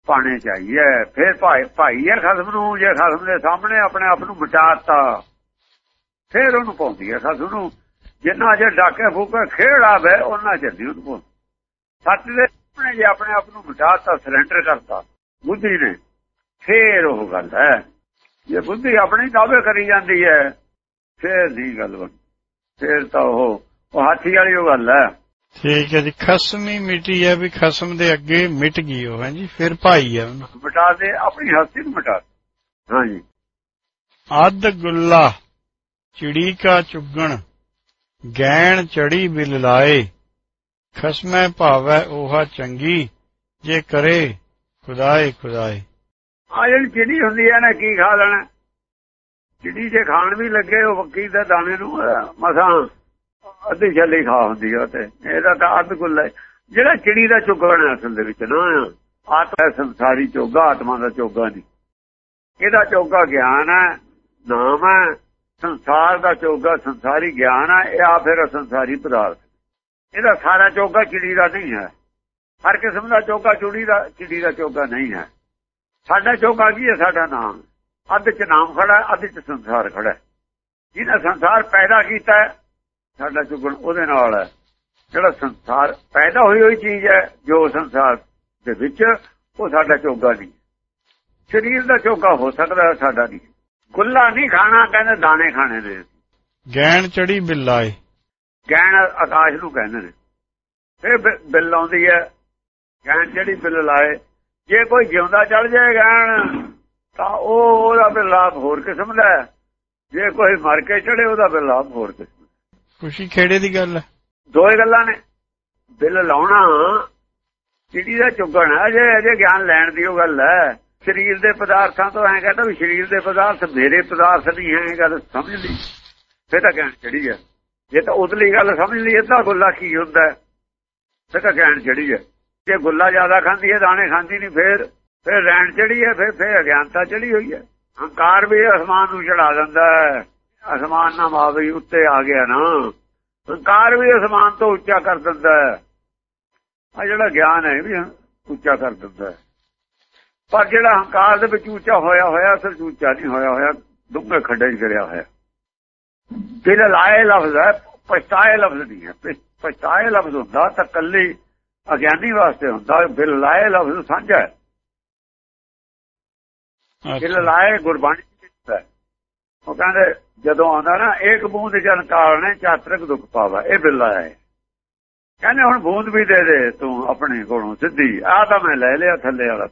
ਪਾਣੇ ਚਾਹੀਏ। ਫਿਰ ਭਾਈ ਭਾਈ ਹੈ ਖਸਮ ਨੂੰ ਜੇ ਖਸਮ ਦੇ ਸਾਹਮਣੇ ਆਪਣੇ ਆਪ ਨੂੰ ਮਿਟਾਤਾ ਫਿਰ ਉਹਨੂੰ ਪਾਉਂਦੀ ਹੈ ਖਸਮ ਨੂੰ। ਜਿੰਨਾ ਜੇ ਡਾਕੇ ਫੂਕੇ ਖੇੜ ਆਵੇ ਉਹਨਾਂ ਜਲਦੀ ਉਹਨੂੰ ਪਾਉਂਦੀ ਸੱਚ ਦੇ ਸਾਹਮਣੇ ਜੇ ਆਪਣੇ ਆਪ ਨੂੰ ਮਿਟਾਤਾ ਸਰੈਂਡਰ ਕਰਤਾ ਬੁੱਧੀ ਨੇ ਫਿਰ ਉਹ ਗੱਲ ਹੈ। ਜੇ ਬੁੱਧੀ ਆਪਣੀ ਦਾਅਵੇ ਕਰੀ ਜਾਂਦੀ ਹੈ ਫਿਰ ਨਹੀਂ ਗੱਲ ਬਣ ਫਿਰ ਤਾਂ ਉਹ ਉਹ ਹਾਥੀ ਵਾਲੀ ਉਹ ਗੱਲ ਹੈ। ਠੀਕ ਹੈ ਜੀ ਖਸਮੀ ਮਿਟੀ ਹੈ ਵੀ ਖਸਮ ਦੇ ਅੱਗੇ ਮਿਟ ਗਈ ਉਹ ਹੈ ਜੀ ਫਿਰ ਭਾਈ ਹੈ ਉਹਨਾਂ। ਮਿਟਾ ਦੇ ਆਪਣੀ ਹਸਤੀ ਨੂੰ ਮਿਟਾ ਹਾਂਜੀ। ਅੱਧ ਗੁੱਲਾ ਚਿੜੀ ਕਾ ਚੁਗਣ ਗੈਣ ਚੜੀ ਬਿਲ ਲਾਏ। ਖਸਮੈ ਭਾਵੈ 오ਹਾ ਚੰਗੀ, ਜੇ ਕਰੇ ਖੁਦਾਏ ਖੁਦਾਏ। ਆ ਜਿਹੜੀ ਚਿੜੀ ਹੁੰਦੀ ਹੈ ਨਾ, ਕੀ ਖਾ ਲੈਣਾ? ਚਿੜੀ ਜੇ ਖਾਣ ਵੀ ਲੱਗੇ, ਉਹ ਬੱਕੀ ਦਾ ਦਾਣੇ ਨੂੰ ਮਸਾਂ ਅੱਧੀ ਛੱਲੀ ਖਾ ਹੁੰਦੀ ਆ ਤੇ ਇਹਦਾ ਤਾਂ ਅੱਧ ਗੁੱਲਾ ਜਿਹੜਾ ਚਿੜੀ ਦਾ ਚੁਗਣ ਅਸਲ ਦੇ ਵਿੱਚ ਨਾ, ਆਤਮਾ ਸੰਸਾਰੀ ਚੋਗਾ, ਆਤਮਾ ਦਾ ਚੋਗਾ ਨਹੀਂ। ਇਹਦਾ ਚੋਗਾ ਗਿਆਨ ਹੈ ਨਾਮ ਹੈ ਸੰਸਾਰ ਦਾ ਚੋਗਾ ਸੰਸਾਰੀ ਗਿਆਨ ਹੈ ਇਹ ਆ ਫਿਰ ਸੰਸਾਰੀ ਪਦਾਰਥ ਇਹਦਾ ਸਾਰਾ ਚੋਗਾ ਚਿੜੀ ਦਾ ਨਹੀਂ ਹੈ। ਹਰ ਕਿਸਮ ਦਾ ਚੋਗਾ ਚੁੜੀ ਦਾ, ਚਿੜੀ ਦਾ ਚੋਗਾ ਨਹੀਂ ਹੈ। ਸਾਡਾ ਚੋਗਾ ਕੀ ਹੈ? ਸਾਡਾ ਨਾਮ। ਅੱਧ ਚ ਨਾਮ ਖੜਾ, ਅੱਧ ਚ ਸੰਸਾਰ ਖੜਾ ਜਿਹਨੇ ਸੰਸਾਰ ਪੈਦਾ ਕੀਤਾ ਸਾਡਾ ਚੁਗਣ ਉਹਦੇ ਨਾਲ ਹੈ। ਜਿਹੜਾ ਸੰਸਾਰ ਪੈਦਾ ਹੋਈ ਹੋਈ ਚੀਜ਼ ਹੈ, ਜੋ ਸੰਸਾਰ ਦੇ ਵਿੱਚ, ਉਹ ਸਾਡਾ ਚੋਗਾ ਨਹੀਂ ਸਰੀਰ ਦਾ ਚੋਗਾ ਹੋ ਸਕਦਾ ਸਾਡਾ ਨਹੀਂ। ਗੁੱਲਾ ਨਹੀਂ ਖਾਣਾ ਕਹਿੰਦੇ ਦਾਣੇ ਖਾਣੇ ਨੇ। ਗੈਣ ਚੜੀ ਬਿੱਲਾਏ ਗੈਣ ਆਕਾਸ਼ ਨੂੰ ਕਹਿੰਦੇ ਨੇ। ਫਿਰ ਬਿੱਲ ਆਉਂਦੀ ਹੈ ਗੈਣ ਜਿਹੜੀ ਬਿੱਲ ਲਾਏ ਜੇ ਕੋਈ ਜਿਉਂਦਾ ਚੜ ਜਾਏ ਗੈਣ ਤਾਂ ਉਹ ਉਹਦਾ ਬਿੱਲ ਲਾਭ ਹੋਰ ਕਿਸਮ ਦਾ ਜੇ ਕੋਈ ਮਰ ਕੇ ਚੜੇ ਉਹਦਾ ਬਿੱਲ ਲਾਭ ਹੋਰ ਕਿਸਮ ਖੁਸ਼ੀ ਖੇੜੇ ਦੀ ਗੱਲ ਹੈ। ਦੋ ਹੀ ਗੱਲਾਂ ਨੇ। ਬਿੱਲ ਲਾਉਣਾ ਚਿੜੀ ਦਾ ਚੁੱਗਣ ਹੈ? ਜੇ ਅਜੇ ਗਿਆਨ ਲੈਣ ਦੀ ਉਹ ਗੱਲ ਹੈ। ਸਰੀਰ ਦੇ ਪਦਾਰਥਾਂ ਤੋਂ ਐਂ ਕਹਿੰਦਾ ਵੀ ਸਰੀਰ ਦੇ ਪਦਾਰਥ ਮੇਰੇ ਪਦਾਰਥ ਨਹੀਂ ਹੈ ਇਹ ਗੱਲ ਸਮਝ ਲਈ। ਫੇਰ ਤਾਂ ਕਹਿਣ ਚੜੀ ਹੈ ਜੇ ਤਾਂ ਉਤਲੀ ਗੱਲ ਸਮਝ ਲਈ ਤਾਂ ਗੁੱਲਾ ਕੀ ਹੁੰਦਾ? ਫੇਰ ਤਾਂ ਕਹਿਣ ਚੜੀ ਹੈ ਜੇ ਗੁੱਲਾ ਜ਼ਿਆਦਾ ਖਾਂਦੀ ਹੈ, ਦਾਣੇ ਖਾਂਦੀ ਨਹੀਂ, ਫੇਰ ਫੇਰ ਰਹਿਣ ਚੜੀ ਹੈ ਫੇਰ ਫੇਰ ਅਗਿਆਨਤਾ ਚੜੀ ਹੋਈ ਹੈ ਹੰਕਾਰ ਵੀ ਅਸਮਾਨ ਨੂੰ ਚੜਾ ਦਿੰਦਾ ਹੈ। ਅਸਮਾਨ ਨਾਲ ਮਾਵੇ, ਉੱਤੇ ਆ ਗਿਆ ਨਾ। ਹੰਕਾਰ ਵੀ ਅਸਮਾਨ ਤੋਂ ਉੱਚਾ ਕਰ ਦਿੰਦਾ ਹੈ। ਆ ਜਿਹੜਾ ਗਿਆਨ ਹੈ ਵੀ ਉੱਚਾ ਕਰ ਦਿੰਦਾ ਹੈ। ਪਰ ਜਿਹੜਾ ਹੰਕਾਰ ਦੇ ਵਿੱਚ ਉੱਚਾ ਹੋਇਆ ਹੋਇਆ ਅਸਲ ਉੱਚਾ ਨਹੀਂ ਹੋਇਆ ਹੋਇਆ ਡੁੱਬੇ ਖੱਡੇ 'ਚ ਗਿਰਿਆ ਹੋਇਆ। ਦਿਲ ਲਾਏ ਲਫ਼ਜ਼ ਹੈ ਪਛਤਾਏ ਲਫ਼ਜ਼ ਨਹੀਂ ਹੈ। ਪਛਤਾਏ ਲਫ਼ਜ਼ ਹੁੰਦਾ ਤਾਂ ਕੱਲੀ ਅਗਿਆਨੀ ਵਾਸਤੇ ਹੁੰਦਾ ਬਿਲ ਲਾਏ ਲਫ਼ਜ਼ ਸਾਂਝਾ ਹੈ। ਕਿਲ ਲਾਏ ਗੁਰਬਾਣੀ ਚ ਉਹ ਕਹਿੰਦੇ ਜਦੋਂ ਆਉਂਦਾ ਨਾ ਇੱਕ ਬੂੰਦ ਜਨ ਕਾਲਣੇ ਚਾਤਰਕ ਦੁੱਖ ਪਾਵਾ ਇਹ ਬਿੱਲਾ ਹੈ। ਕਹਿੰਦੇ ਹੁਣ ਬੂੰਦ ਵੀ ਦੇ ਦੇ ਤੂੰ ਆਪਣੇ ਕੋਲੋਂ ਸਿੱਧੀ ਆ ਤਾਂ ਮੈਂ ਲੈ ਲਿਆ ਥੱਲੇ ਵਾਲਾ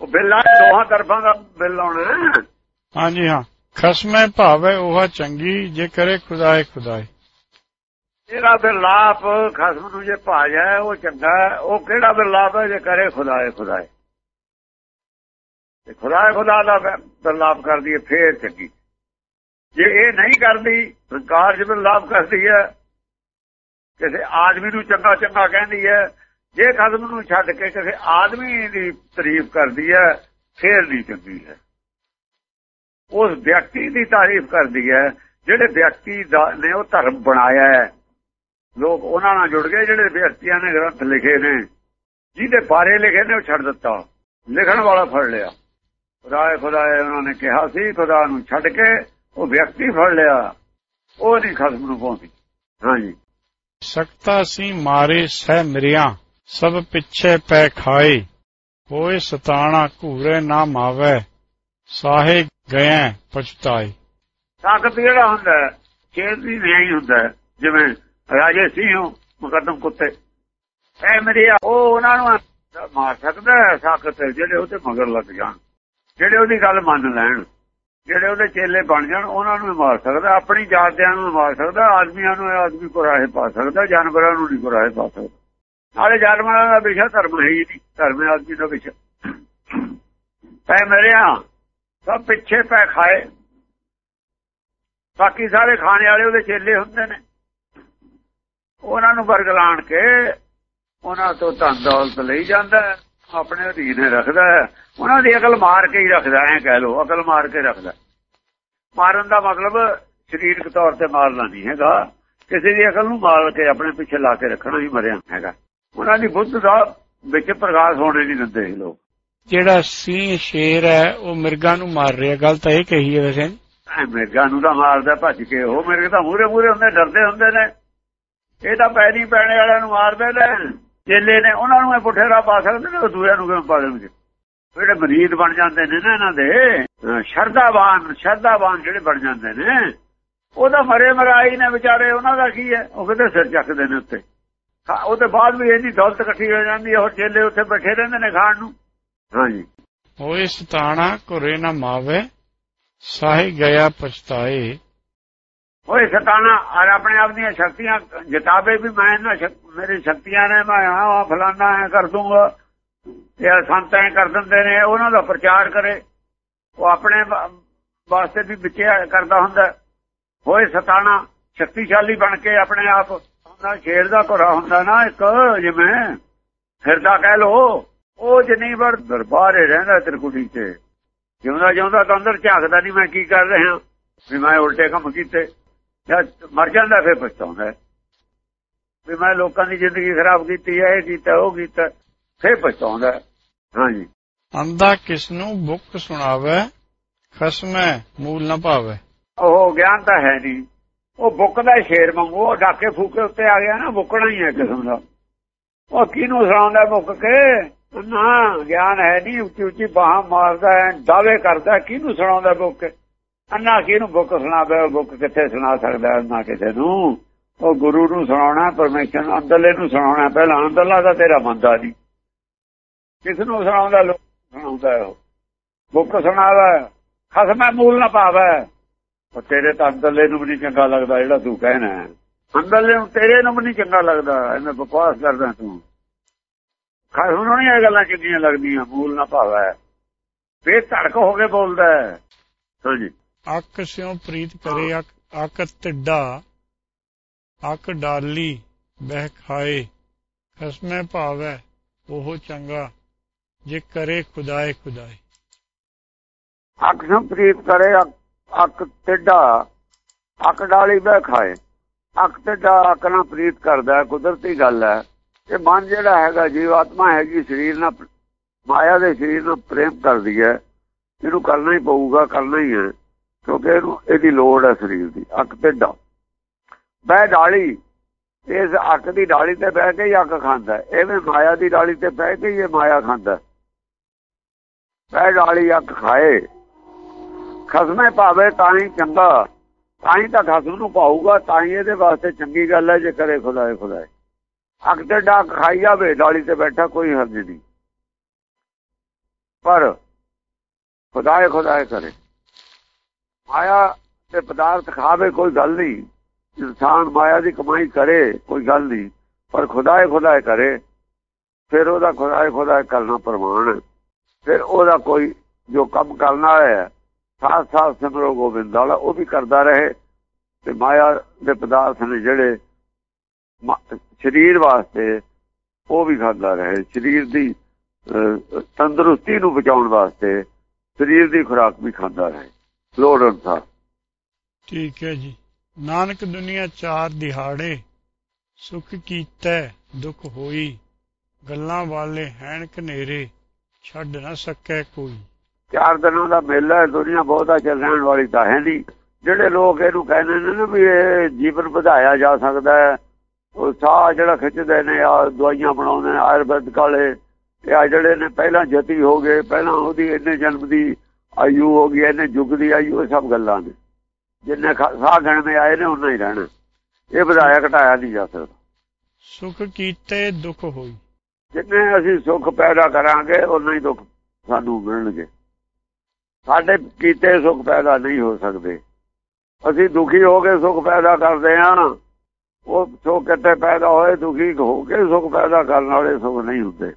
ਉਹ ਬਿੱਲਾ ਦੋਹਾਂ ਤਰਫਾਂ ਦਾ ਬਿੱਲ ਆਉਣਾ ਹਾਂਜੀ ਹਾਂ। ਖਸਮੇ ਭਾਵੇ ਉਹ ਚੰਗੀ ਜੇ ਕਰੇ ਖੁਦਾਏ ਖੁਦਾਏ। ਜਿਹੜਾ ਬਿਰਲਾਪ ਖਸਮ ਨੂੰ ਜੇ ਭਾਜਾ ਉਹ ਚੰਗਾ ਉਹ ਕਿਹੜਾ ਬਿਰਲਾਪ ਹੈ ਜੇ ਕਰੇ ਖੁਦਾਏ ਖੁਦਾਏ। ਤੇ ਖੁਦਾਏ ਖੁਦਾ ਦਾ ਬਿਰਲਾਪ ਕਰਦੀ ਹੈ ਫੇਰ ਚੰਗੀ। ਜੇ ਇਹ ਨਹੀਂ ਕਰਦੀ ਸਰਕਾਰ ਜੇ ਬਿਰਲਾਪ ਕਰਦੀ ਹੈ ਕਿਸੇ ਆਦਮੀ ਨੂੰ ਚੰਗਾ ਚੰਗਾ ਕਹਿੰਦੀ ਹੈ ਜੇ ਕਦਮ ਨੂੰ ਛੱਡ ਕੇ ਕਿਸੇ ਆਦਮੀ ਦੀ ਤਾਰੀਫ ਕਰਦੀ ਹੈ, ਫੇਰ ਨਹੀਂ ਚੰਗੀ ਹੈ। ਉਸ ਵਿਅਕਤੀ ਦੀ ਤਾਰੀਫ ਕਰਦੀ ਹੈ, ਜਿਹੜੇ ਵਿਅਕਤੀ ਨੇ ਉਹ ਧਰਮ ਬਣਾਇਆ ਹੈ। ਲੋਕ ਉਹਨਾਂ ਨਾਲ ਜੁੜ ਗਏ, ਜਿਹੜੇ ਵਿਅਕਤੀਆਂ ਨੇ ਗ੍ਰੰਥ ਲਿਖੇ ਨੇ, ਜਿਹਦੇ ਬਾਰੇ ਲਿਖੇ ਨੇ, ਉਹ ਛੱਡ ਦਿੱਤਾ। ਲਿਖਣ ਵਾਲਾ ਫੜ ਲਿਆ। ਖੁਦਾਏ ਖੁਦਾਏ ਉਹਨਾਂ ਨੇ ਕਿਹਾ ਸੀ, ਖੁਦਾ ਨੂੰ ਛੱਡ ਕੇ ਉਹ ਵਿਅਕਤੀ ਫੜ ਲਿਆ। ਉਹ ਨਹੀਂ ਖਸਮ ਨੂੰ ਪਹੁੰਚੀ। ਹਾਂਜੀ। ਸਕਤਾ ਸੀ, ਮਾਰੇ ਸਹਿ ਮਰਿਆ। ਸਭ ਪਿੱਛੇ ਪੈ ਖਾਏ ਹੋਏ ਸਤਾਣਾ ਘੂਰੇ ਨਾ ਮਾਵੇ, ਸਾਹੇ ਗਏ ਪਛਤਾਏ। ਤਾਕਤ ਜਿਹੜਾ ਹੁੰਦਾ ਖੇਤ ਦੀ ਨਹੀਂ ਹੁੰਦਾ ਜਿਵੇਂ ਰਾਜੇ ਸਿੰਘ ਮੁਕੱਦਮ ਕੁੱਤੇ। ਐ ਮੇਰੇ ਉਹ ਉਹਨਾਂ ਨੂੰ ਮਾਰ ਸਕਦਾ ਸਾਖਤ ਜਿਹੜੇ ਉਹਦੇ ਮਗਰ ਲੱਗ ਜਾਣ, ਜਿਹੜੇ ਉਹਦੀ ਗੱਲ ਮੰਨ ਲੈਣ, ਜਿਹੜੇ ਉਹਦੇ ਚੇਲੇ ਬਣ ਜਾਣ, ਉਹਨਾਂ ਨੂੰ ਮਾਰ ਸਕਦਾ ਆਪਣੀ ਜਾਤਿਆਂ ਨੂੰ ਮਾਰ ਸਕਦਾ ਆਦਮੀਆਂ ਨੂੰ ਆਦਮੀ ਕੁਰਾਹੇ ਪਾ ਸਕਦਾ ਜਾਨਵਰਾਂ ਨੂੰ ਨਹੀਂ ਕੁਰਾਹੇ ਪਾ ਸਕਦਾ ਨਾਲੇ ਜਾਨਵਰਾਂ ਦਾ ਵਿਸ਼ਾ ਧਰਮ ਹੈ ਹੀ ਨਹੀਂ, ਧਰਮ ਆਦਮੀ ਦਾ ਵਿਸ਼ਾ। ਪੈ ਮਰਿਆ, ਸਭ ਪਿੱਛੇ ਪੈ ਖਾਏ। ਬਾਕੀ ਸਾਰੇ ਖਾਣੇ ਵਾਲੇ ਉਹਦੇ ਚੇਲੇ ਹੁੰਦੇ ਨੇ। ਉਹਨਾਂ ਨੂੰ ਵਰਗਲਾਣ ਕੇ ਉਹਨਾਂ ਤੋਂ ਧਨ ਦੌਲਤ ਲਈ ਜਾਂਦਾ ਆਪਣੇ ਅਧੀਨ ਰੱਖਦਾ ਉਹਨਾਂ ਦੀ ਅਕਲ ਮਾਰ ਕੇ ਹੀ ਰੱਖਦਾ ਐ ਕਹਿ ਲੋ ਅਕਲ ਮਾਰ ਕੇ ਰੱਖਦਾ ਮਾਰਨ ਦਾ ਮਤਲਬ ਸਰੀਰਕ ਤੌਰ ਤੇ ਮਾਰਨਾ ਨਹੀਂ ਹੈਗਾ। ਕਿਸੇ ਦੀ ਅਕਲ ਨੂੰ ਮਾਰ ਕੇ ਆਪਣੇ ਪਿੱਛੇ ਲਾ ਕੇ ਰੱਖਣਾ ਹੀ ਮਰਿਆ ਹੈਗਾ। ਉਹਨਾਂ ਦੀ ਬੁੱਧ ਦਾ ਵਿੱਚ ਪ੍ਰਕਾਸ਼ ਹੋਣੇ ਨਹੀਂ ਦਿੰਦੇ ਇਹ ਲੋਕ। ਜਿਹੜਾ ਸੀ ਸ਼ੇਰ ਹੈ ਉਹ ਮਿਰਗਾ ਨੂੰ ਮਾਰ ਰਿਹਾ। ਗੱਲ ਤਾਂ ਇਹ ਕਹੀ ਹੈ ਵੈਸੇ। ਮਿਰਗਾ ਨੂੰ ਤਾਂ ਮਾਰਦਾ ਭੱਜ ਕੇ ਉਹ ਮਿਰਗ ਤਾਂ ਮੂਰੇ ਮੂਰੇ ਹੁੰਦੇ ਡਰਦੇ ਹੁੰਦੇ ਨੇ। ਇਹ ਤਾਂ ਪੈਰੀ ਪੈਣੇ ਵਾਲਿਆਂ ਨੂੰ ਮਾਰਦੇ ਨੇ। ਚੇਲੇ ਨੇ ਉਹਨਾਂ ਨੂੰ ਇਹ ਪੁੱਠੇ ਰਾਹ ਪਾ ਸਕਦੇ ਨੇ ਉਹ ਦੂਰਿਆਂ ਨੂੰ ਕਿਵੇਂ ਪਾ ਦੇਣਗੇ? ਜਿਹੜੇ ਮਰੀਦ ਬਣ ਜਾਂਦੇ ਨੇ ਨਾ ਇਹਨਾਂ ਦੇ ਸ਼ਰਧਾਵਾਨ ਸ਼ਰਧਾਵਾਨ ਜਿਹੜੇ ਬਣ ਜਾਂਦੇ ਨੇ ਉਹਦਾ ਮਰੇ ਮਰਾਈ ਨੇ ਵਿਚਾਰੇ ਉਹਨਾਂ ਦਾ ਕੀ ਹੈ? ਉਹ ਕਿਤੇ ਸਿਰ ਚੱਕਦੇ ਨੇ ਉੱਤੇ। ਉਹਦੇ ਬਾਅਦ ਵੀ ਇਹਦੀ ਦੌਲਤ ਇਕੱਠੀ ਹੋ ਜਾਂਦੀ ਹੈ ਉਹ ਚੇਲੇ ਉੱਥੇ ਬੈਠੇ ਰਹਿੰਦੇ ਨੇ ਖਾਣ ਨੂੰ। ਹਾਂਜੀ। ਹੋਏ ਸਤਾਣਾ ਘੁਰੇ ਨਾ ਮਾਵੇ ਸਾਹੀ ਗਿਆ ਪਛਤਾਏ। ਓਏ ਸਤਾਣਾ ਔਰ ਆਪਣੇ ਆਪ ਦੀਆਂ ਸ਼ਕਤੀਆਂ ਜਤਾਵੇ ਵੀ ਮੈਂ ਨਾ ਮੇਰੀ ਸ਼ਕਤੀਆਂ ਨੇ ਮੈਂ ਹਾਂ ਫਲਾਣਾ ਹੈ ਕਰ ਦੂੰਗਾ ਇਹ ਸੰਤ ਐ ਕਰ ਦਿੰਦੇ ਨੇ ਉਹਨਾਂ ਦਾ ਪ੍ਰਚਾਰ ਕਰੇ। ਉਹ ਆਪਣੇ ਵਾਸਤੇ ਵੀ ਵਿੱਚ ਕਰਦਾ ਹੁੰਦਾ। ਹੋਏ ਸਤਾਣਾ ਸ਼ਕਤੀਸ਼ਾਲੀ ਬਣ ਕੇ ਆਪਣੇ ਆਪ ਉਹਨਾਂ ਸ਼ੇਰ ਦਾ ਘੋੜਾ ਹੁੰਦਾ ਨਾ ਇੱਕ ਜਿਵੇਂ ਫਿਰਦਾ ਕਹਿ ਲੋ ਉਹ ਜਨੀ ਵਰ ਦਰਬਾਰੇ ਰਹਿੰਦਾ ਤਿਰਕੁੜੀ ਤੇ ਜਿਉਂਦਾ ਜਿਉਂਦਾ ਤਾਂ ਅੰਦਰ ਝਾਕਦਾ ਨਹੀਂ ਮੈਂ ਕੀ ਕਰ ਰਿਹਾ? ਵੀ ਮੈਂ ਉਲਟੇ ਕੰਮ ਕੀਤੇ। ਮਰ ਜਾਂਦਾ ਫਿਰ ਪਛਤਾਉਂਦਾ ਵੀ ਮੈਂ ਲੋਕਾਂ ਦੀ ਜ਼ਿੰਦਗੀ ਖਰਾਬ ਕੀਤੀ ਹੈ ਇਹ ਕੀਤਾ ਉਹ ਕੀਤਾ ਫਿਰ ਪਛਤਾਉਂਦਾ ਹਾਂਜੀ। ਅੰਦਾ ਕਿਸ ਨੂੰ ਬੁੱਕ ਸੁਣਾਵੇ ਖਸਮੈ ਮੂਲ ਨਾ ਪਾਵੇ। ਉਹ ਗਿਆਨ ਤਾਂ ਹੈ ਨਹੀਂ ਉਹ ਬੁੱਕ ਦਾ ਸ਼ੇਰ ਮੰਗੋ ਉਹ ਡਾਕੇ ਫੂਕੇ ਉੱਤੇ ਆ ਗਿਆ ਨਾ, ਬੁੱਕਣਾ ਹੀ ਹੈ ਕਿਸਮ ਦਾ। ਉਹ ਕਿਹਨੂੰ ਸੁਣਾਉਂਦਾ ਬੁੱਕ ਕੇ? ਨਾ, ਗਿਆਨ ਹੈ ਨਹੀਂ, ਉੱਚੀ ਉੱਚੀ ਬਾਹਾਂ ਮਾਰਦਾ ਹੈ, ਦਾਅਵੇ ਕਰਦਾ ਕਿਹਨੂੰ ਸੁਣਾਉਂਦਾ ਬੁੱਕ ਅੰਨਾ ਕਿਹਨੂੰ ਬੁੱਕ ਸੁਣਾਵੇ ਬੁੱਕ ਕਿੱਥੇ ਸੁਣਾ ਸਕਦਾ ਅੰਨਾ ਕਿਸੇ ਨੂੰ? ਉਹ ਗੁਰੂ ਨੂੰ ਸੁਣਾਉਣਾ, ਪਰਮੇਸ਼ਰ ਨੂੰ, ਅੰਦਰਲੇ ਨੂੰ ਸੁਣਾਉਣਾ, ਪਹਿਲਾਂ ਅੰਦਰਲਾ ਦਾ ਤੇਰਾ ਮੰਦਾ ਨਹੀਂ ਕਿਸ ਨੂੰ ਸੁਣਾਉਂਦਾ, ਲੋਕ ਸੁਣਾਉਂਦਾ ਉਹ। ਬੁੱਕ ਸੁਣਾਵਾ ਖਸਮਾ ਮੂਲ ਨਾ ਪਾਵੇ। ਉਹ ਤੇਰੇ ਤਾਂ ਅੰਦਰਲੇ ਨੂੰ ਵੀ ਨਹੀਂ ਚੰਗਾ ਲੱਗਦਾ ਜਿਹੜਾ ਤੂੰ ਕਹਿਣਾ ਅੰਦਰਲੇ ਨੂੰ ਤੇਰੇ ਨੂੰ ਵੀ ਨਹੀਂ ਚੰਗਾ ਲੱਗਦਾ ਐਵੇਂ ਬਕਵਾਸ ਕਰਦਾ ਤੂੰ। ਖਸਮ ਨੂੰ ਨਹੀਂ ਇਹ ਗੱਲਾਂ ਚੰਗੀਆਂ ਲੱਗਦੀਆਂ ਮੂਲ ਨਾ ਪਾਵੇ ਫੇਰ ਧੜਕ ਹੋ ਕੇ ਬੋਲਦਾ ਹਾਂਜੀ ਅੱਕ ਸਿਉ ਪ੍ਰੀਤ ਕਰੇ ਅੱਕ ਟਿੱਡਾ ਅੱਕ ਡਾਲੀ ਬਹਿ ਖਾਏ ਖਸਮੇ ਭਾਵੇ ਉਹ ਚੰਗਾ ਜੇ ਕਰੇ ਖੁਦਾਏ ਖੁਦਾਏ। ਅੱਖ ਪ੍ਰੀਤ ਕਰੇ ਅੱਕ ਟਿੱਡਾ ਅੱਕ ਡਾਲੀ ਬਹਿ ਖਾਏ। ਅੱਕ ਟਿੱਡਾ ਅੱਕ ਨਾਲ ਪ੍ਰੀਤ ਕਰਦਾ ਕੁਦਰਤੀ ਗੱਲ ਹੈ। ਇਹ ਮਨ ਜਿਹੜਾ ਹੈਗਾ, ਜੀਵਾਤਮਾ ਹੈਗੀ, ਸਰੀਰ ਨਾਲ ਮਾਇਆ ਦੇ ਸਰੀਰ ਨਾਲ ਪ੍ਰੇਮ ਕਰਦੀ ਹੈ। ਇਹਨੂੰ ਕਰਨਾ ਹੀ ਪਊਗਾ, ਕਰਨਾ ਹੀ ਹੈ, ਕਿਉਂਕਿ ਇਹਨੂੰ, ਇਹਦੀ ਲੋੜ ਹੈ ਸਰੀਰ ਦੀ, ਅੱਖ ਟਿੱਡਾ ਬਹਿ ਡਾਲੀ, ਇਸ ਅੱਖ ਦੀ ਡਾਲੀ ਤੇ ਬਹਿ ਕੇ ਹੀ ਅੱਖ ਖਾਂਦਾ ਐਵੇਂ ਮਾਇਆ ਦੀ ਡਾਲੀ ਤੇ ਬਹਿ ਕੇ ਹੀ ਇਹ ਮਾਇਆ ਖਾਂਦਾ ਬਹਿ ਡਾਲੀ, ਅੱਖ ਖਾਏ। ਖਸਮੇ ਭਾਵੇ ਤਾਂ ਹੀ ਚੰਗਾ ਤਾਂ ਹੀ ਤਾਂ ਖਸਮ ਨੂੰ ਪਾਊਗਾ ਤਾਂ ਹੀ ਇਹਦੇ ਵਾਸਤੇ ਚੰਗੀ ਗੱਲ ਹੈ, ਜੇ ਕਰੇ ਖੁਦਾਏ ਖੁਦਾਏ। ਅੱਖ ਤੇ ਡਾਕ ਖਾਈ ਜਾਵੇ ਡਾਲੀ ਤੇ ਬੈਠਾ ਕੋਈ ਹਰਜ ਨਹੀਂ। ਪਰ ਖੁਦਾਏ ਖੁਦਾਏ ਕਰੇ। ਮਾਇਆ ਤੇ ਪਦਾਰਥ ਖਾਵੇ ਕੋਈ ਗੱਲ ਨਹੀਂ। ਇਨਸਾਨ ਮਾਇਆ ਦੀ ਕਮਾਈ ਕਰੇ, ਕੋਈ ਗੱਲ ਨਹੀਂ। ਪਰ ਖੁਦਾਏ ਖੁਦਾਏ ਕਰੇ। ਫਿਰ ਉਹਦਾ ਖੁਦਾਏ ਖੁਦਾਏ ਕਰਨਾ ਪ੍ਰਮਾਣ ਫਿਰ ਉਹਦਾ ਕੋਈ ਜੋ ਕੰਮ ਕਰਨਾ ਹੈ ਸਾਥ ਸਾਥ ਸਿਮਰੋ ਗੋਬਿੰਦ ਵਾਲਾ, ਉਹ ਵੀ ਕਰਦਾ ਰਹੇ ਤੇ ਮਾਇਆ ਦੇ ਪਦਾਰਥ ਨੇ ਜਿਹੜੇ ਸਰੀਰ ਵਾਸਤੇ ਉਹ ਵੀ ਖਾਂਦਾ ਰਹੇ। ਸਰੀਰ ਦੀ ਤੰਦਰੁਸਤੀ ਨੂੰ ਬਚਾਉਣ ਵਾਸਤੇ ਸਰੀਰ ਦੀ ਖੁਰਾਕ ਵੀ ਖਾਂਦਾ ਰਹੇ। ਲੋੜ ਅਨਸਾਰ। ਠੀਕ ਹੈ ਜੀ। ਨਾਨਕ ਦੁਨੀਆ ਚਾਰ ਦਿਹਾੜੇ ਸੁਖ ਕੀਤਾ, ਦੁੱਖ ਹੋਈ। ਗੱਲਾਂ ਵਾਲੇ ਹੈਣ ਕਨੇਰੇ ਛੱਡ ਨਾ ਸਕੈ ਕੋਈ। ਚਾਰ ਦਿਨਾਂ ਦਾ ਮੇਲਾ ਹੈ ਦੁਨੀਆ ਬਹੁਤਾ ਚੱਲਣ ਵਾਲੀ ਤਾਂ ਹੈ ਨਹੀਂ। ਜਿਹੜੇ ਲੋਕ ਇਹਨੂੰ ਕਹਿੰਦੇ ਨੇ ਨਾ ਵੀ ਇਹ ਜੀਵਨ ਵਧਾਇਆ ਜਾ ਸਕਦਾ ਹੈ ਉਹ ਸਾਹ ਜਿਹੜਾ ਖਿੱਚਦੇ ਨੇ ਆ ਦਵਾਈਆਂ ਬਣਾਉਂਦੇ ਨੇ ਆਯੁਰਵੈਦਿਕ ਵਾਲੇ ਇਹ ਆ ਜਿਹੜੇ ਨੇ ਪਹਿਲਾਂ ਜਤੀ ਹੋ ਗਏ ਪਹਿਲਾਂ ਉਹਦੀ ਇੰਨੇ ਜਨਮ ਦੀ ਆਯੂ ਹੋ ਗਈ ਇਹਨੇ ਯੁੱਗ ਦੀ ਆਯੂ ਸਭ ਗੱਲਾਂ ਨੇ। ਜਿੰਨੇ ਸਾਹ ਗਣਵੇਂ ਆਏ ਨੇ ਉਹਨਾਂ ਹੀ ਰਹਿਣਾ। ਇਹ ਵਧਾਇਆ ਘਟਾਇਆ ਨਹੀਂ ਜਾ ਸਕਦਾ। ਸੁਖ ਕੀਤੇ ਦੁੱਖ ਹੋਈ। ਜਿੰਨੇ ਅਸੀਂ ਸੁੱਖ ਪੈਦਾ ਕਰਾਂਗੇ ਉਹਨਾਂ ਹੀ ਦੁੱਖ ਸਾਨੂੰ ਮਿਲਣਗੇ। ਸਾਡੇ ਕੀਤੇ ਸੁੱਖ ਪੈਦਾ ਨਹੀਂ ਹੋ ਸਕਦੇ। ਅਸੀਂ ਦੁਖੀ ਹੋ ਕੇ ਸੁੱਖ ਪੈਦਾ ਕਰਦੇ ਆਂ ਉਹ ਸੁੱਖ ਕਿਤੇ ਪੈਦਾ ਹੋਏ? ਦੁਖੀ ਹੋ ਕੇ ਸੁੱਖ ਪੈਦਾ ਕਰਨ ਵਾਲੇ ਸੁੱਖ ਨਹੀਂ ਹੁੰਦੇ।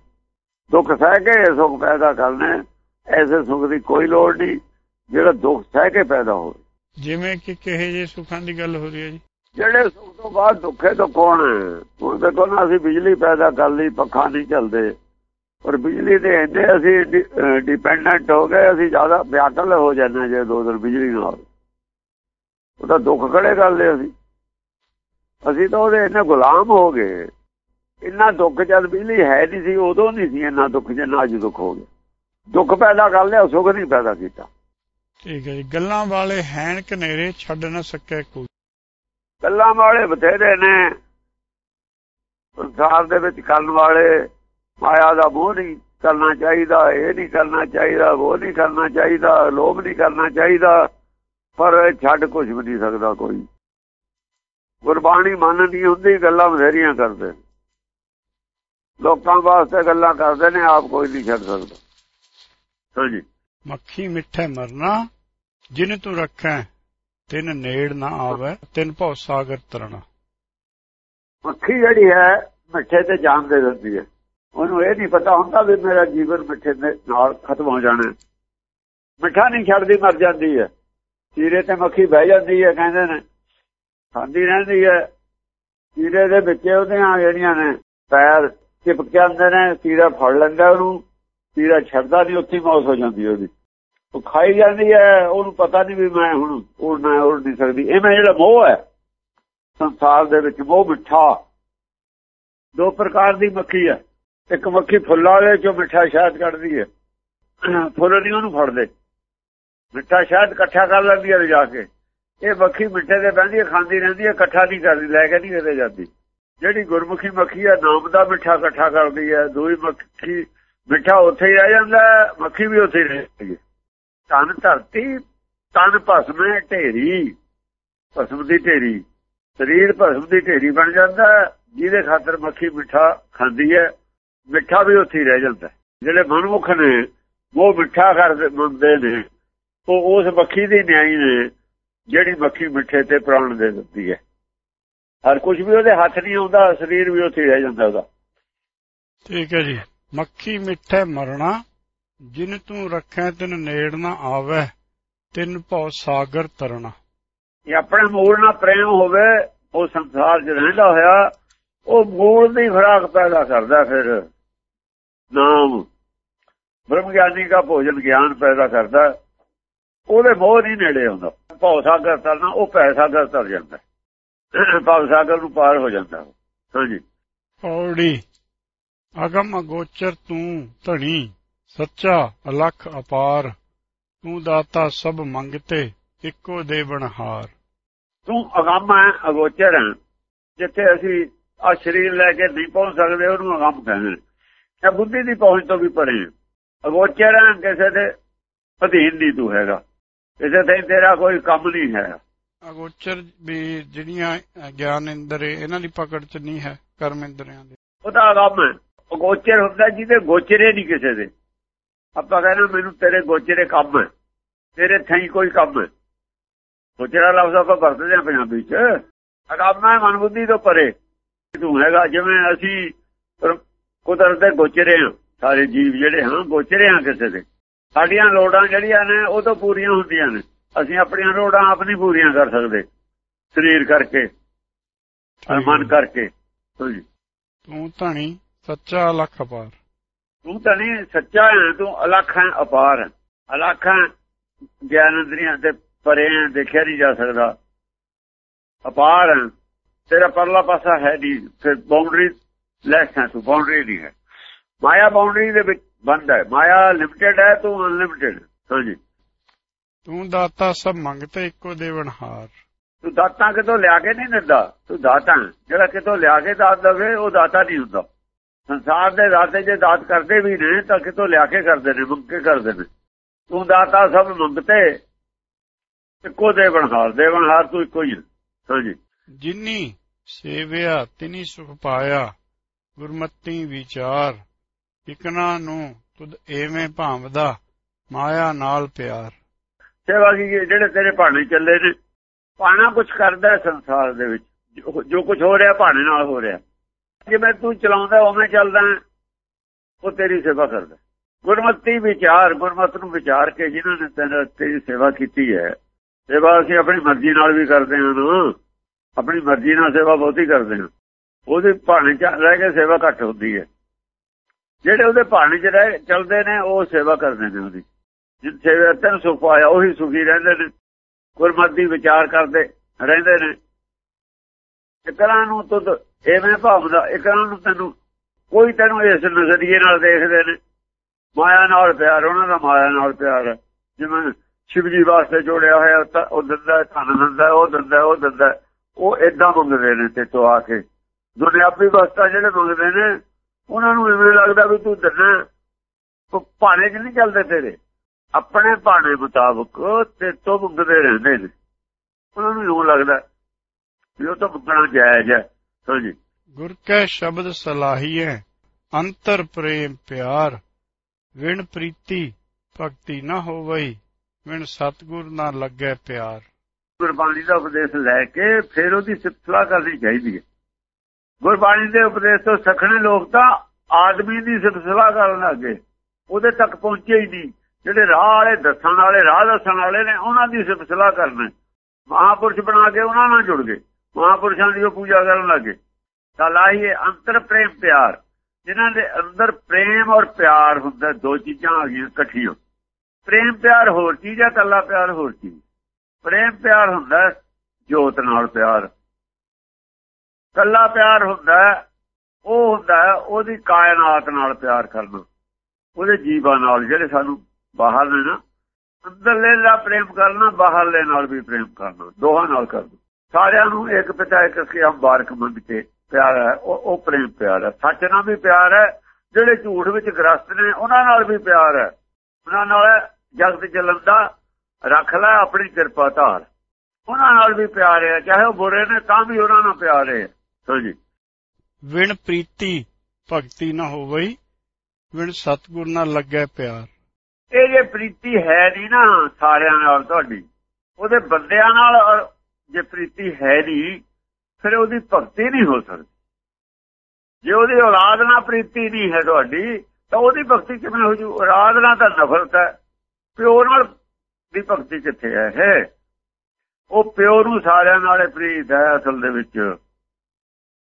ਦੁੱਖ ਸਹਿ ਕੇ ਸੁੱਖ ਪੈਦਾ ਕਰਨੇ ਐਸੇ ਸੁੱਖ ਦੀ ਕੋਈ ਲੋੜ ਨਹੀਂ ਜਿਹੜਾ ਦੁੱਖ ਸਹਿ ਕੇ ਪੈਦਾ ਹੋਵੇ। ਜਿਵੇਂ ਕਿ ਕਿਹੇ ਜੇ ਸੁੱਖਾਂ ਦੀ ਗੱਲ ਹੋ ਰਹੀ ਹੈ ਜੀ। ਜਿਹੜੇ ਸੁੱਖ ਤੋਂ ਬਾਅਦ ਦੁੱਖੇ ਤੋਂ ਕੌਣ ਹੁਣ ਦੇਖੋ ਨਾ ਅਸੀਂ ਬਿਜਲੀ ਪੈਦਾ ਕਰ ਲਈ ਪੱਖਾ ਨਹੀਂ ਚੱਲਦੇ। ਪਰ ਬਿਜਲੀ ਦੇ ਇੰਨੇ ਅਸੀਂ ਡਿਪੈਂਡੈਂਟ ਹੋ ਗਏ ਅਸੀਂ ਜ਼ਿਆਦਾ ਵਿਆਕਲ ਹੋ ਜਾਂਦੇ ਜੇ ਦੋ ਦਿਨ ਬਿਜਲੀ ਨਾਲ ਉਹਦਾ ਦੁੱਖ ਖੜੇ ਕਰਦੇ ਅਸੀਂ? ਅਸੀਂ ਤਾਂ ਉਹਦੇ ਇੰਨੇ ਗੁਲਾਮ ਹੋ ਗਏ। ਇੰਨਾ ਦੁੱਖ ਜਦ ਬਿਜਲੀ ਹੈ ਨਹੀਂ ਸੀ ਉਦੋਂ ਨਹੀਂ ਸੀ ਇੰਨਾ ਦੁੱਖ ਜਿੰਨਾ ਅੱਜ ਦੁੱਖ ਹੋ ਗਿਆ। ਦੁੱਖ ਪੈਦਾ ਕਰ ਲਿਆ ਸੁੱਖ ਨਹੀਂ ਪੈਦਾ ਕੀਤਾ। ਠੀਕ ਹੈ ਜੀ। ਗੱਲਾਂ ਵਾਲੇ ਹੈਣ ਕਨੇਰੇ ਛੱਡ ਨਾ ਸਕੇ ਕੋਈ। ਗੱਲਾਂ ਵਾਲੇ ਬਥੇਰੇ ਨੇ। ਸੰਸਾਰ ਦੇ ਵਿੱਚ ਕਰਨ ਵਾਲੇ ਮਾਇਆ ਦਾ ਮੋਹ ਨਹੀਂ ਕਰਨਾ ਚਾਹੀਦਾ ਇਹ ਨਹੀਂ ਕਰਨਾ ਚਾਹੀਦਾ ਉਹ ਨਹੀਂ ਕਰਨਾ ਚਾਹੀਦਾ ਲੋਭ ਨਹੀਂ ਕਰਨਾ ਚਾਹੀਦਾ ਪਰ ਛੱਡ ਕੁਝ ਵੀ ਨਹੀਂ ਸਕਦਾ ਕੋਈ। ਗੁਰਬਾਣੀ ਮੰਨਦੀ ਹੁੰਦੀ ਗੱਲਾਂ ਬਥੇਰੀਆਂ ਕਰਦੇ। ਲੋਕਾਂ ਵਾਸਤੇ ਗੱਲਾਂ ਕਰਦੇ ਨੇ ਆਪ ਕੋਈ ਨਹੀਂ ਛੱਡ ਸਕਦਾ। ਹਾਂਜੀ। ਮੱਖੀ ਮਿੱਠੇ ਮਰਨਾ ਜਿਨ ਤੂੰ ਰੱਖੈ ਤਿੰਨ ਨੇੜ ਨਾ ਆਵੇ ਤਿੰਨ ਭਉ ਸਾਗਰ ਤਰਣਾ। ਮੱਖੀ ਜਿਹੜੀ ਹੈ ਮਿੱਠੇ ਤੇ ਜਾਨ ਦੇ ਦਿੰਦੀ ਹੈ। ਉਹਨੂੰ ਇਹ ਨਹੀਂ ਪਤਾ ਹੁੰਦਾ ਵੀ ਮੇਰਾ ਜੀਵਨ ਮਿੱਠੇ ਦੇ ਨਾਲ ਖਤਮ ਹੋ ਜਾਣਾ। ਮਿੱਠਾ ਨਹੀਂ ਛੱਡਦੀ, ਮਰ ਜਾਂਦੀ ਹੈ। ਚੀਰੇ ਤੇ ਮੱਖੀ ਬਹਿ ਜਾਂਦੀ ਹੈ, ਕਹਿੰਦੇ ਨੇ। ਖਾਂਦੀ ਰਹਿੰਦੀ ਹੈ। ਚੀਰੇ ਦੇ ਵਿੱਚ ਉਹਦੀਆਂ ਜਿਹੜੀਆਂ ਨੇ ਪੈਰ ਚਿਪਕ ਜਾਂਦੇ ਨੇ, ਚੀਰਾ ਫੜ ਲੈਂਦਾ ਉਹਨੂੰ। ਚੀਰਾ ਛੱਡਦਾ ਨਹੀਂ, ਉੱਥੇ ਮੌਤ ਹੋ ਜਾਂਦੀ ਉਹਦੀ। ਉਹ ਖਾਈ ਜਾਂਦੀ ਹੈ, ਉਹਨੂੰ ਪਤਾ ਨਹੀਂ ਵੀ ਮੈਂ ਹੁਣ ਉੜਨਾ ਉੜ ਨਹੀਂ ਸਕਦੀ। ਇਹ ਮੈਂ ਜਿਹੜਾ ਮੋਹ ਹੈ, ਸੰਸਾਰ ਦੇ ਵਿੱਚ ਮੋਹ ਮਿੱਠਾ। ਦੋ ਪ੍ਰਕਾਰ ਦੀ ਮੱਖੀ ਹੈ। ਇੱਕ ਮੱਖੀ ਫੁੱਲਾਂ ਵਾਲੇ ਚੋਂ ਮਿੱਠਾ ਸ਼ਹਿਦ ਕੱਢਦੀ ਹੈ। ਫੁੱਲ ਨਹੀਂ ਉਹਨੂੰ ਫੜਦੇ। ਮਿੱਠਾ ਸ਼ਹਿਦ ਇਕੱਠਾ ਕਰ ਲੈਂਦੀ ਹੈ ਜਾ ਕੇ। ਇਹ ਮੱਖੀ ਮਿੱਠੇ ਦੇ ਬੈੰਦੀ ਹੈ ਖਾਂਦੀ ਰਹਿੰਦੀ ਹੈ ਇਕੱਠਾ ਨਹੀਂ ਕਰਦੀ ਲੈ ਕੇ ਨਹੀਂ ਕਿਤੇ ਜਾਂਦੀ। ਜਿਹੜੀ ਗੁਰਮੁਖੀ ਮੱਖੀ ਹੈ ਨਾਮ ਦਾ ਮਿੱਠਾ ਇਕੱਠਾ ਕਰਦੀ ਹੈ ਦੋਈ ਮੱਖੀ ਮਿੱਠਾ ਉੱਥੇ ਹੀ ਰਹਿ ਜਾਂਦਾ ਮੱਖੀ ਵੀ ਉੱਥੇ ਹੀ ਰਹਿੰਦੀ ਹੈ ਤਨ ਧਰਤੀ ਤਨ ਭਸਮੇ ਢੇਰੀ। ਭਸਮ ਦੀ ਢੇਰੀ। ਸਰੀਰ ਭਸਮ ਦੀ ਢੇਰੀ ਬਣ ਜਾਂਦਾ ਜਿਹਦੇ ਖਾਤਰ ਮੱਖੀ ਮਿੱਠਾ ਖਾਂਦੀ ਹੈ ਮਿੱਠਾ ਵੀ ਉੱਥੇ ਹੀ ਰਹਿ ਜਾਂਦਾ ਜਿਹੜੇ ਮਨਮੁਖ ਨੇ ਉਹ ਮਿੱਠਾ ਕਰਦੇ ਮੰਨਦੇ ਨੇ। ਉਹ ਉਸ ਮੱਖੀ ਦੀ ਨਿਆਈ ਨੇ ਜਿਹੜੀ ਮੱਖੀ ਮਿੱਠੇ ਤੇ ਪ੍ਰਾਣ ਦੇ ਦਿੰਦੀ ਹੈ। ਹਰ ਕੁਝ ਵੀ ਉਹਦੇ ਹੱਥ ਨਹੀਂ ਆਉਂਦਾ ਸਰੀਰ ਵੀ ਉੱਥੇ ਰਹਿ ਜਾਂਦਾ ਉਹਦਾ। ਠੀਕ ਹੈ ਜੀ। ਮੱਖੀ ਮਿੱਠੇ ਮਰਣਾ ਜਿਨ ਤੂੰ ਰੱਖੈ ਤਨ ਨੇੜ ਨਾ ਆਵੇ ਤਿੰਨ ਭਉ ਸਾਗਰ ਤਰਣਾ। ਇਹ ਆਪਣੇ ਮੂਲ ਨਾਲ ਪ੍ਰੇਮ ਹੋਵੇ ਉਹ ਸੰਸਾਰ 'ਚ ਰਹਿੰਦਾ ਹੋਇਆ ਉਹ ਮੂਲ ਦੀ ਖਰਾਕ ਪੈਦਾ ਕਰਦਾ ਫਿਰ। ਨਾਮ ਬ੍ਰਹਮ ਗਿਆਨੀ ਦਾ ਭੋਜਨ ਗਿਆਨ ਪੈਦਾ ਕਰਦਾ ਉਹਦੇ ਮੋਹ ਨਹੀਂ ਨੇੜੇ ਆਉਂਦਾ। ਭਉ ਸਾਗਰ ਤਰਨਾ ਉਹ ਪੈ ਸਾਗਰ ਤਰ ਜਾਂਦਾ ਭਉ ਸਾਗਰ ਨੂੰ ਪਾਰ ਹੋ ਜਾਂਦਾ ਹਾਂਜੀ। ਔੜੀ ਅਗਮ ਅਗੋਚਰ ਤੂੰ ਧਣੀ ਸੱਚਾ ਅਲਖ ਅਪਾਰ ਤੂੰ ਦਾਤਾ ਸਭ ਮੰਗਤੇ ਇੱਕੋ ਦੇ ਬਣਹਾਰ। ਤੂੰ ਅਗੰਮ ਹੈ ਅਗੋਚਰ ਹੈ। ਜਿੱਥੇ ਅਸੀਂ ਆ ਸਰੀਰ ਲੈ ਕੇ ਨਹੀਂ ਪਹੁੰਚ ਸਕਦੇ ਉਹਨੂੰ ਅਗੰਮ ਕਹਿੰਦੇ ਇਹ ਬੁੱਧੀ ਦੀ ਪਹੁੰਚ ਤੋਂ ਵੀ ਪਰੇ। ਅਗੋਚਰ ਹੈ ਕਿਸੇ ਦੇ ਅਧੀਨ ਨਹੀਂ ਤੂੰ ਹੈਗਾ। ਕਿਸੇ ਤੇ ਤੇਰਾ ਕੋਈ ਕੰਮ ਨਹੀਂ ਹੈ। ਅਗੋਚਰ ਵੀ ਜਿਹੜੀਆਂ ਗਿਆਨ ਇੰਦਰ ਇਹਨਾਂ ਦੀ ਪਕੜ ਚ ਨਹੀਂ ਹੈ ਕਰਮ ਇੰਦਰੀਆਂ ਦੇ। ਉਹਦਾ ਹੈ। ਅਗੋਚਰ ਹੁੰਦਾ ਜਿਹਦੇ ਗੋਚਰੇ ਨਹੀਂ ਕਿਸੇ ਦੇ। ਆਪਾਂ ਕਹਿੰਦੇ ਮੈਨੂੰ ਤੇਰੇ ਗੋਚਰੇ ਕੰਮ ਹੈ। ਤੇਰੇ ਥਈ ਕੋਈ ਕੰਮ ਹੈ। ਗੋਚਰਾ ਲਫ਼ਜ਼ ਆਪਾਂ ਵਰਤਦੇ ਆ ਪੰਜਾਬੀ ਚ। ਅਗਾਮ ਮਨਬੁੱਧੀ ਤੋਂ ਪਰੇ। ਤੂੰ ਹੈਗਾ ਜਿਵੇਂ ਅਸੀਂ ਕੁਦਰਤ ਦੇ ਗੋਚਰੇ ਹਾਂ। ਸਾਰੇ ਜੀਵ ਜਿਹੜੇ ਹਾਂ ਗੋਚਰੇ ਹਾਂ ਕਿਸੇ ਦੇ। ਸਾਡੀਆਂ ਲੋੜਾਂ ਜਿਹੜੀਆਂ ਨੇ ਉਹ ਤਾਂ ਪੂਰੀਆਂ ਹੁੰਦੀਆਂ ਨੇ। ਅਸੀਂ ਆਪਣੀਆਂ ਲੋੜਾਂ ਆਪ ਨਹੀਂ ਪੂਰੀਆਂ ਕਰ ਸਕਦੇ। ਸਰੀਰ ਕਰਕੇ ਮਨ ਕਰਕੇ। ਤੂੰ ਧਣੀ ਸੱਚਾ ਅਲਖ ਅਪਾਰ। ਤੂੰ ਨਹੀਂ ਸੱਚਾ ਹੈ ਤੂੰ ਅਲਖ ਹੈ ਅਪਾਰ ਅਲਖ ਹੈ ਗਿਆਨ ਇੰਦਰੀਆਂ ਤੇ ਪਰੇ ਦੇਖਿਆ ਨਹੀਂ ਜਾ ਸਕਦਾ। ਅਪਾਰ ਤੇਰਾ ਪਰਲਾ ਪਾਸਾ ਹੈ ਨਹੀਂ ਫਿਰ ਬਾਉਂਡਰੀ ਲੈਸ ਹੈ ਤੂੰ ਬਾਉਂਡਰੀ ਨਹੀਂ ਹੈ। ਮਾਇਆ ਬਾਉਂਡਰੀ ਦੇ ਵਿੱਚ ਬੰਦ ਹੈ। ਮਾਇਆ ਲਿਮਟਿਡ ਹੈ ਤੂੰ ਅਨਲਿਮਟਿਡ ਹਾਂਜੀ। ਤੂੰ ਦਾਤਾ ਸਭ ਮੰਗਤੇ ਇੱਕੋ ਦੇਵਨਹਾਰ ਤੂੰ ਦਾਤਾ ਕਿਤੋਂ ਲਿਆ ਕੇ ਨਹੀਂ ਦਿੰਦਾ? ਤੂੰ ਦਾਤਾ ਜਿਹੜਾ ਕਿਤੋਂ ਲਿਆ ਕੇ ਦਾਤ ਦਵੇ ਉਹ ਦਾਤਾ ਨਹੀਂ ਹੁੰਦਾ। ਸੰਸਾਰ ਦੇ ਦਾਤੇ ਜੇ ਦਾਤ ਕਰਦੇ ਵੀ ਨੇ ਤਾਂ ਕਿਤੋਂ ਲਿਆ ਕੇ ਕਰਦੇ ਨੇ ਮੰਗ ਕੇ ਕਰਦੇ ਨੇ। ਤੂੰ ਦਾਤਾ ਸਭ ਮੰਗਤੇ ਇੱਕੋ ਦੇਵਨਹਾਰ ਦੇਵਨਹਾਰ ਤੂੰ ਇੱਕੋ ਹੀ। ਹਾਂਜੀ। ਜਿਨੀ ਸੇਵਿਆ ਤਿਨੀ ਸੁਖ ਪਾਇਆ। ਗੁਰਮਤੀ ਵਿਚਾਰ, ਇਕਨਾ ਨੂੰ ਤੁਧ ਐਵੇਂ ਭਾਵਦਾ, ਮਾਇਆ ਨਾਲ ਪਿਆਰ। ਸੇਵਾ ਕੀ ਜਿਹੜੇ ਤੇਰੇ ਭਾਣੇ ਚੱਲੇ ਨੇ ਪਾਣਾ ਕੁਝ ਕਰਦਾ ਸੰਸਾਰ ਦੇ ਵਿੱਚ। ਜੋ ਕੁਝ ਹੋ ਰਿਹਾ, ਭਾਣੇ ਨਾਲ ਹੋ ਰਿਹਾ। ਜਿਵੇਂ ਤੂੰ ਚਲਾਉਂਦਾ, ਉਵੇਂ ਚੱਲਦਾ ਉਹ ਤੇਰੀ ਸੇਵਾ ਕਰਦਾ ਗੁਰਮਤੀ ਵਿਚਾਰ, ਗੁਰਮਤ ਨੂੰ ਵਿਚਾਰ ਕੇ ਜਿਨ੍ਹਾਂ ਨੇ ਤੇਰੇ ਤੇਰੀ ਸੇਵਾ ਕੀਤੀ ਹੈ, ਸੇਵਾ ਅਸੀਂ ਆਪਣੀ ਮਰਜ਼ੀ ਨਾਲ ਵੀ ਕਰਦੇ ਹਾਂ ਨਾ। ਆਪਣੀ ਮਰਜ਼ੀ ਨਾਲ ਸੇਵਾ ਬਹੁਤੀ ਕਰਦੇ ਹਾਂ। ਉਹਦੇ ਭਾਣੇ ਚ ਰਹਿ ਕੇ ਸੇਵਾ ਘੱਟ ਹੁੰਦੀ ਹੈ। ਜਿਹੜੇ ਉਹਦੇ ਭਾਣੇ ਚ ਰਹਿ, ਚੱਲਦੇ ਨੇ, ਉਹ ਸੇਵਾ ਕਰਦੇ ਨੇ ਉਹਦੀ। ਜਿੱਥੇ ਸੇਵਾ ਤੈਨੂੰ ਸੁਖ ਆਇਆ, ਉਹੀ ਸੁਖੀ ਰਹਿੰਦੇ ਨੇ। ਗੁਰਮਤਿ ਵਿਚਾਰ ਕਰਦੇ ਰਹਿੰਦੇ ਨੇ। ਇਕਰਾਂ ਨੂੰ ਤੁਧ ਐਵੇਂ ਭਾਵਦਾ, ਇਕਰਾਂ ਨੂੰ ਤੈਨੂੰ, ਕੋਈ ਤੈਨੂੰ ਇਸ ਨਜ਼ਰੀਏ ਨਾਲ ਦੇਖਦੇ ਨੇ। ਮਾਇਆ ਨਾਲ ਪਿਆਰ, ਉਹਨਾਂ ਦਾ ਮਾਇਆ ਨਾਲ ਪਿਆਰ। ਜਿਵੇਂ ਸ਼ਿਵ ਜੀ ਵਾਸਤੇ ਜੋੜਿਆ ਹੋਇਆ ਉਹ ਦਿੰਦਾ, ਧਨ ਦਿੰਦਾ, ਉਹ ਦਿੰਦਾ ਉਹ ਦਿੰਦਾ। ਉਹ ਇਦਾਂ ਮੰਗਦੇ ਨੇ ਤੇ ਤੋਂ ਆ ਕੇ। ਦੁਨਿਆਵੀ ਵਸਤਾ ਜਿਹੜੇ ਮੰਗਦੇ ਨੇ ਉਹਨਾਂ ਨੂੰ ਇਵੇਂ ਲੱਗਦਾ ਵੀ ਤੂੰ ਦਿੰਦਾ ਭਾਣੇ 'ਚ ਨਹੀਂ ਚੱਲਦੇ ਤੇਰੇ? ਆਪਣੇ ਭਾਣੇ ਮੁਤਾਬਕ ਤੇ ਤੋਂ ਮੰਗਦੇ ਰਹਿੰਦੇ ਨੇ। ਉਹਨਾਂ ਨੂੰ ਇਹ ਲੱਗਦਾ ਵੀ ਉਹ ਤਾਂ ਮੰਗਣਾ ਜਾਇਜ਼ ਹੈ। ਹਾਂਜੀ ਗੁਰ ਕੈ ਸ਼ਬਦ ਸਲਾਹੀਏ ਅੰਤਰ ਪ੍ਰੇਮ ਪਿਆਰ ਵਿਣ ਪ੍ਰੀਤੀ ਭਗਤੀ ਨਾ ਹੋਵਈ ਵਿਣ ਸਤਗੁਰ ਨਾ ਲੱਗੇ ਪਿਆਰ। ਗੁਰਬਾਣੀ ਦਾ ਉਪਦੇਸ਼ ਲੈ ਕੇ ਫਿਰ ਉਹਦੀ ਸਿਫਤਲਾ ਕਰਨੀ ਚਾਹੀਦੀ ਹੈ। ਗੁਰਬਾਣੀ ਦੇ ਉਪਦੇਸ਼ ਤੋਂ ਸਖਣੇ ਲੋਕ ਤਾਂ ਆਦਮੀ ਦੀ ਸਿਫਤਲਾ ਕਰਨ ਲੱਗੇ। ਉਹਦੇ ਤੱਕ ਪਹੁੰਚੇ ਹੀ ਨਹੀਂ। ਜਿਹੜੇ ਰਾਹ ਵਾਲੇ ਦੱਸਣ ਵਾਲੇ, ਰਾਹ ਦੱਸਣ ਵਾਲੇ ਨੇ, ਉਹਨਾਂ ਦੀ ਸਿਫਤਲਾ ਕਰਨਾ। ਮਹਾਪੁਰਸ਼ ਬਣਾ ਕੇ ਉਹਨਾਂ ਨਾਲ ਜੁੜ ਗਏ। ਮਹਾਪੁਰਸ਼ਾਂ ਦੀ ਉਹ ਪੂਜਾ ਕਰਨ ਲੱਗੇ। ਤਾਂ ਲਾਹੀਏ ਅੰਤਰ ਪ੍ਰੇਮ ਪਿਆਰ। ਜਿਨ੍ਹਾਂ ਦੇ ਅੰਦਰ ਪ੍ਰੇਮ ਔਰ ਪਿਆਰ ਹੁੰਦਾ, ਦੋ ਚੀਜ਼ਾਂ ਆ ਗਈਆਂ ਇਕੱਠੀਆਂ। ਪ੍ਰੇਮ ਪਿਆਰ ਹੋਰ ਚੀਜ਼ ਹੈ ਕੱਲਾ ਪਿਆਰ ਹੋਰ ਚੀਜ਼। ਪ੍ਰੇਮ ਪਿਆਰ ਹੁੰਦਾ, ਜੋਤ ਨਾਲ ਪਿਆਰ। ਕੱਲਾ ਪਿਆਰ ਹੁੰਦਾ ਉਹ ਹੁੰਦਾ ਉਹਦੀ ਕਾਇਨਾਤ ਨਾਲ ਪਿਆਰ ਕਰਨਾ। ਉਹਦੇ ਜੀਵਾਂ ਨਾਲ, ਜਿਹੜੇ ਸਾਨੂੰ ਬਾਹਰ ਨੇ ਨਾ, ਅੰਦਰਲੇ ਨਾਲ ਪ੍ਰੇਮ ਕਰਨਾ, ਬਾਹਰਲੇ ਨਾਲ ਵੀ ਪ੍ਰੇਮ ਕਰਨਾ, ਦੋਹਾਂ ਨਾਲ ਕਰਨਾ। ਸਾਰਿਆਂ ਨੂੰ ਇੱਕ ਪਿਤਾ, ਇੱਕ ਕੇ ਬਾਰਕ ਮੰਨ ਕੇ ਪਿਆਰ ਹੈ ਉਹ ਪ੍ਰੇਮ ਪਿਆਰ ਹੈ। ਸੱਚ ਨਾਲ ਵੀ ਪਿਆਰ ਹੈ, ਜਿਹੜੇ ਝੂਠ ਵਿੱਚ ਗ੍ਰਸਤ ਨੇ, ਉਹਨਾਂ ਨਾਲ ਵੀ ਪਿਆਰ ਹੈ। ਉਹਨਾਂ ਨਾਲ ਜਗਤ ਚੱਲਣ ਦਾ ਰੱਖ ਲੈ, ਆਪਣੀ ਕਿਰਪਾ ਧਾਰ। ਉਹਨਾਂ ਨਾਲ ਵੀ ਪਿਆਰ ਹੈ, ਚਾਹੇ ਉਹ ਬੁਰੇ ਨੇ, ਤਾਂ ਵੀ ਉਹਨਾਂ ਨਾਲ ਪਿਆਰ ਹੈ। ਹਾਂਜੀ। ਵਿਣ ਪ੍ਰੀਤੀ ਭਗਤੀ ਨਾ ਹੋਵਈ ਵਿਣ ਸਤਗੁਰ ਨਾਲ ਲੱਗੇ ਪਿਆਰ। ਇਹ ਜੇ ਪ੍ਰੀਤੀ ਹੈ ਨਹੀਂ ਨਾ ਸਾਰਿਆਂ ਨਾਲ ਤੁਹਾਡੀ ਉਹਦੇ ਬੰਦਿਆਂ ਨਾਲ ਜੇ ਪ੍ਰੀਤੀ ਹੈ ਨਹੀਂ ਫਿਰ ਉਹਦੀ ਭਗਤੀ ਨਹੀਂ ਹੋ ਸਕਦੀ। ਜੇ ਉਹਦੀ ਔਲਾਦ ਨਾਲ ਪ੍ਰੀਤੀ ਨਹੀਂ ਹੈ ਤੁਹਾਡੀ ਤਾਂ ਉਹਦੀ ਭਗਤੀ ਕਿਵੇਂ ਹੋ ਜੂ? ਔਲਾਦ ਨਾਲ ਤਾਂ ਨਫ਼ਰਤ ਹੈ। ਪਿਓ ਨਾਲ ਦੀ ਭਗਤੀ ਕਿੱਥੇ ਹੈ ਉਹ ਪਿਓ ਨੂੰ ਸਾਰਿਆਂ ਨਾਲੇ ਪ੍ਰੀਤ ਹੈ ਅਸਲ ਦੇ ਵਿੱਚ।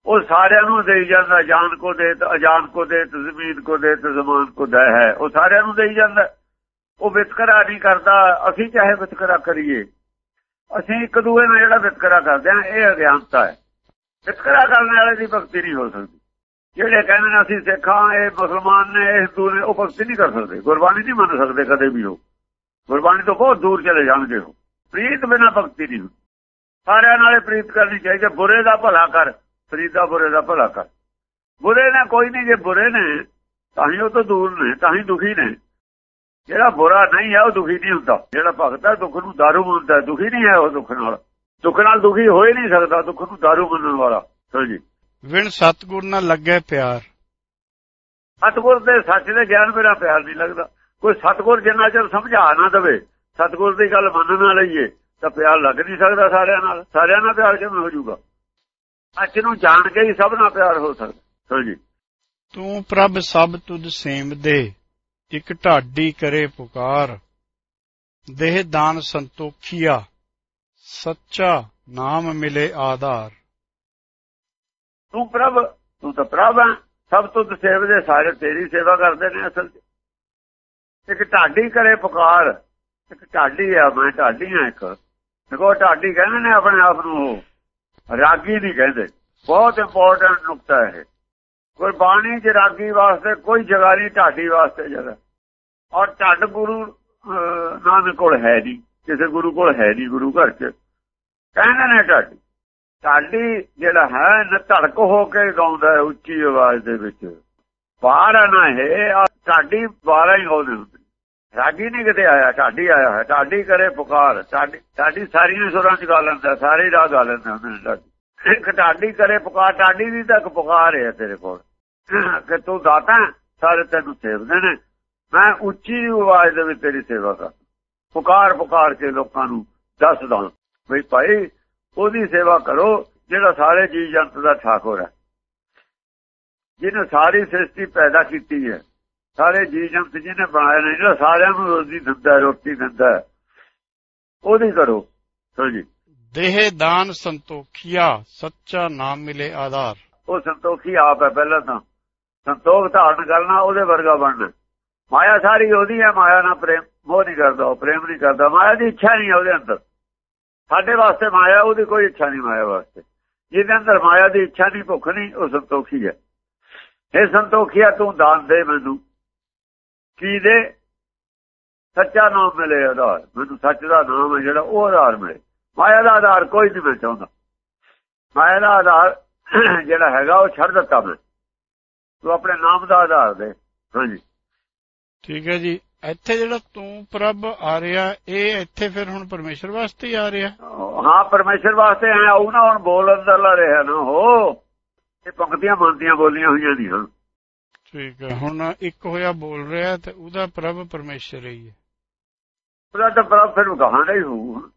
ਉਹ ਸਾਰਿਆਂ ਨੂੰ ਦੇਈ ਜਾਂਦਾ, ਜਾਨ ਕੋ ਦੇ, ਅਜਾਨ ਕੋ ਦੇ ਜ਼ਮੀਨ ਕੋ ਦੇ ਜ਼ਮਾਨ ਕੋ ਦੇ ਹੈ। ਉਹ ਸਾਰਿਆਂ ਨੂੰ ਦੇਈ ਜਾਂਦਾ। ਉਹ ਵਿਤਕਰਾ ਨਹੀਂ ਕਰਦਾ। ਅਸੀਂ ਚਾਹੇ ਵਿਤਕਰਾ ਕਰੀਏ। ਅਸੀਂ ਇੱਕ ਦੂਏ ਨਾਲ ਜਿਹੜਾ ਵਿਤਕਰਾ ਕਰਦੇ ਆ ਇਹ ਅਗਿਆਨਤਾ ਹੈ। ਵਿਤਕਰਾ ਕਰਨ ਵਾਲੇ ਦੀ ਭਗਤੀ ਨਹੀਂ ਹੋ ਸਕਦੀ। ਜਿਹੜੇ ਕਹਿੰਦੇ ਨੇ ਅਸੀਂ ਸਿੱਖਾਂ ਇਹ ਮੁਸਲਮਾਨ ਨੇ, ਇਹ ਹਿੰਦੂ ਨੇ, ਉਹ ਭਗਤੀ ਨਹੀਂ ਕਰ ਸਕਦੇ। ਗੁਰਬਾਣੀ ਨਹੀਂ ਮੰਨ ਸਕਦੇ ਕਦੇ ਵੀ ਉਹ। ਗੁਰਬਾਣੀ ਤੋਂ ਬਹੁਤ ਦੂਰ ਚਲੇ ਜਾਣਗੇ ਉਹ। ਪ੍ਰੀਤ ਬਿਨਾ ਭਗਤੀ ਨਹੀਂ ਸਾਰਿਆਂ ਨਾਲੇ ਪ੍ਰੀਤ ਕਰਨੀ ਚਾਹੀਦੀ ਬੁਰੇ ਦਾ ਭਲਾ ਕਰ। ਪ੍ਰੀਤ ਦਾ ਬੁਰੇ ਦਾ ਭਲਾ ਕਰ। ਬੁਰੇ ਨੇ ਕੋਈ ਨਹੀਂ ਜੇ ਬੁਰੇ ਨੇ ਤਾਂ ਹੀ ਉਹ ਤੋਂ ਦੂਰ ਨੇ ਤਾਂ ਹੀ ਦੁਖੀ ਨੇ। ਜਿਹੜਾ ਬੁਰਾ ਨਹੀਂ ਹੈ ਉਹ ਦੁਖੀ ਨਹੀਂ ਹੁੰਦਾ। ਜਿਹੜਾ ਭਗਤ ਹੈ ਦੁੱਖ ਨੂੰ ਦਾਰੂ ਮੰਨਦਾ ਦੁਖੀ ਨਹੀਂ ਹੈ ਉਹ ਦੁੱਖ ਨਾਲ। ਦੁੱਖ ਨਾਲ ਦੁਖੀ ਹੋ ਹੀ ਨਹੀਂ ਸਕਦਾ ਦੁੱਖ ਨੂੰ ਦਾਰੂ ਮੰਨਣ ਵਾਲਾ। ਹਾਂਜੀ ਵਿਣ ਸਤਗੁਰ ਨਾਲ ਲੱਗੇ ਪਿਆਰ। ਸਤਗੁਰ ਦੇ ਸੱਚ ਦੇ ਗਿਆਨ ਮੇਰਾ ਪਿਆਰ ਨਹੀਂ ਲੱਗਦਾ। ਕੋਈ ਸਤਗੁਰ ਜਿੰਨਾ ਚਿਰ ਸਮਝਾ ਨਾ ਦਵੇ ਸਤਗੁਰ ਦੀ ਗੱਲ ਮੰਨ ਨਾ ਲਈਏ ਤਾਂ ਪਿਆਰ ਲੱਗ ਨਹੀਂ ਸਕਦਾ ਸਾਰਿਆਂ ਨਾਲ। ਸਾਰਿਆਂ ਨਾਲ ਪਿਆਰ ਕਿਵੇਂ ਹੋ ਜਾਊਗਾ? ਅੱਜ ਨੂੰ ਜਾਣ ਕੇ ਹੀ ਸਭ ਨਾਲ ਪਿਆਰ ਹੋ ਸਕਦਾ। ਹਾਂਜੀ ਤੂੰ ਪ੍ਰਭ ਸਭ ਤੁਧ ਸੇਮ ਦੇ ਇਕ ਢਾਡੀ ਕਰੇ ਪੁਕਾਰ। ਦੇਹ ਦਾਨ ਸੰਤੋਖੀਆ ਸੱਚਾ ਨਾਮ ਮਿਲੇ ਆਧਾਰ। ਤੂੰ ਪ੍ਰਭ ਤੂੰ ਤਾਂ ਪ੍ਰਭ ਹੈ ਸਭ ਤੋਂ ਸੇਵ ਸਾਰੇ ਤੇਰੀ ਸੇਵਾ ਕਰਦੇ ਨੇ ਅਸਲ ਇੱਕ ਢਾਡੀ ਕਰੇ ਪੁਕਾਰ ਇੱਕ ਢਾਡੀ ਆ ਮੈਂ ਢਾਡੀ ਆ ਇੱਕ। ਦੇਖੋ ਢਾਡੀ ਕਹਿੰਦੇ ਨੇ ਆਪਣੇ ਆਪ ਨੂੰ ਉਹ। ਰਾਗੀ ਨਹੀਂ ਕਹਿੰਦੇ। ਬਹੁਤ ਇੰਪੋਰਟੈਂਟ ਨੁਕਤਾ ਹੈ ਕੋਈ ਬਾਣੀ ਚ ਰਾਗੀ ਵਾਸਤੇ ਕੋਈ ਜਗ੍ਹਾ ਨਹੀਂ, ਢਾਡੀ ਵਾਸਤੇ ਜਗ੍ਹਾ। ਔਰ ਢੱਡ ਗੁਰੂ ਨਾਨਕ ਕੋਲ ਹੈ ਨਹੀਂ। ਕਿਸੇ ਗੁਰੂ ਕੋਲ ਹੈ ਨਹੀਂ, ਗੁਰੂ ਘਰ ਚ। ਕਹਿੰਦੇ ਨੇ ਢਾਡੀ। ਢਾਡੀ ਜਿਹੜਾ ਹੈ, ਨ ਧੜਕ ਹੋ ਕੇ ਗਾਉਂਦਾ ਉੱਚੀ ਆਵਾਜ਼ ਦੇ ਵਿੱਚ। ਬਾਹਰ ਨਾ ਹੈ ਢਾਡੀ ਬਾਹਰ ਹੀ ਹੋਦੇ ਹੁੰਦੇ। ਸਾਡੀ ਨਹੀਂ ਕਿਤੇ ਆਇਆ ਢਾਡੀ ਆਇਆ ਹੈ ਢਾਡੀ ਕਰੇ ਪੁਕਾਰ ਢਾਡੀ ਢਾਡੀ ਸਾਰੀਆਂ ਸੁਰਾਂ ਚ ਗਾ ਲੈਂਦਾ ਸਾਰੇ ਰਾਗ ਗਾ ਲੈਂਦਾ ਉਹਨੇ ਢਾਡੀ ਇੱਕ ਢਾਡੀ ਕਰੇ ਪੁਕਾਰ ਢਾਡੀ ਦੀ ਤੱਕ ਪੁਕਾਰ ਹੈ ਤੇਰੇ ਕੋਲ। ਕਿ ਤੂੰ ਦਾਤਾ ਸਾਰੇ ਤੈਨੂੰ ਸੇਵਦੇ ਨੇ ਮੈਂ ਉੱਚੀ ਆਵਾਜ਼ ਦੇ ਵਿੱਚ ਤੇਰੀ ਸੇਵਾ ਕਰ ਪੁਕਾਰ ਪੁਕਾਰ ਕੇ ਲੋਕਾਂ ਨੂੰ ਦੱਸਦਾ ਵੀ ਭਾਈ ਉਹਦੀ ਸੇਵਾ ਕਰੋ, ਜਿਹੜਾ ਸਾਰੇ ਜੀਵ ਜੰਤ ਦਾ ਠਾਕੁਰ ਹੈ। ਜਿਹਨੇ ਸਾਰੀ ਸ੍ਰਿਸ਼ਟੀ ਪੈਦਾ ਕੀਤੀ ਹੈ ਸਾਰੇ ਜੀਵ ਜੰਤ ਜਿਹਨੇ ਬਣਾਏ ਨੇ ਜਿਹੜਾ ਸਾਰਿਆਂ ਨੂੰ ਰੋਜ਼ੀ ਦਿੰਦਾ ਰੋਟੀ ਦਿੰਦਾ ਉਹਦੀ ਕਰੋ। ਹਾਂਜੀ ਦੇਹ ਦਾਨ ਸੰਤੋਖੀਆ ਸੱਚਾ ਨਾਮ ਮਿਲੇ ਆਧਾਰ। ਉਹ ਸੰਤੋਖੀ ਆਪ ਹੈ ਪਹਿਲਾਂ ਤਾਂ। ਸੰਤੋਖ ਧਾਰਨ ਕਰਨਾ ਉਹਦੇ ਵਰਗਾ ਬਣਨਾ। ਮਾਇਆ ਸਾਰੀ ਉਹਦੀ ਹੈ ਮਾਇਆ ਨਾਲ ਪ੍ਰੇਮ ਉਹ ਨਹੀਂ ਕਰਦਾ ਉਹ ਪ੍ਰੇਮ ਨਹੀਂ ਕਰਦਾ। ਮਾਇਆ ਦੀ ਇੱਛਾ ਨਹੀਂ ਉਹਦੇ ਅੰਦਰ। ਸਾਡੇ ਵਾਸਤੇ ਮਾਇਆ ਉਹਦੀ ਕੋਈ ਇੱਛਾ ਨਹੀਂ ਮਾਇਆ ਵਾਸਤੇ। ਜਿਹਦੇ ਅੰਦਰ ਮਾਇਆ ਦੀ ਇੱਛਾ ਨਹੀਂ ਭੁੱਖ ਨਹੀਂ ਉਹ ਸੰਤੋਖੀ ਹੈ। ਇਹ ਸੰਤੋਖੀਆ ਤੂੰ ਦਾਨ ਦੇ ਮੈਨੂੰ। ਕੀ ਦੇ? ਸੱਚਾ ਨਾਮ ਮਿਲੇ ਆਧਾਰ। ਮੈਨੂੰ ਸੱਚ ਦਾ ਨਾਮ ਹੈ ਜਿਹੜਾ ਉਹ ਆਧਾਰ ਮਿਲੇ। ਮਾਇਆ ਦਾ ਆਧਾਰ ਕੋਈ ਨਹੀਂ ਮੈਂ ਚਾਹੁੰਦਾ। ਮਾਇਆ ਦਾ ਆਧਾਰ ਜਿਹੜਾ ਹੈਗਾ ਉਹ ਛੱਡ ਦਿੱਤਾ ਮੈਂ। ਤੂੰ ਆਪਣੇ ਨਾਮ ਦਾ ਆਧਾਰ ਦੇ। ਹਾਂਜੀ। ਠੀਕ ਹੈ ਜੀ। ਇੱਥੇ ਜਿਹੜਾ ਤੂੰ ਪ੍ਰਭ ਆ ਰਿਹਾ ਇਹ ਇੱਥੇ ਫਿਰ ਹੁਣ ਪਰਮੇਸ਼ਰ ਵਾਸਤੇ ਹੀ ਆ ਰਿਹਾ? ਹਾਂ ਪਰਮੇਸ਼ਰ ਵਾਸਤੇ ਆਇਆ ਉਹ ਨਾ ਹੁਣ ਬੋਲ ਅੰਦਰਲਾ ਰਿਹਾ ਨਾ। ਹੋ! ਇਹ ਪੰਕਤੀਆਂ ਮੰਨਦੀਆਂ ਬੋਲੀਆਂ ਹੋਈਆਂ ਨਹੀਂ ਹਨ। ਠੀਕ ਹੈ ਹੁਣ ਇੱਕ ਹੋਇਆ ਬੋਲ ਰਿਹਾ ਤੇ ਉਹਦਾ ਪ੍ਰਭ ਪਰਮੇਸ਼ਰ ਹੀ ਹੈ। ਉਹਦਾ ਤਾਂ ਪ੍ਰਭ ਫਿਰ ਗਾਹਾਂ ਹੀ ਹੋਊ।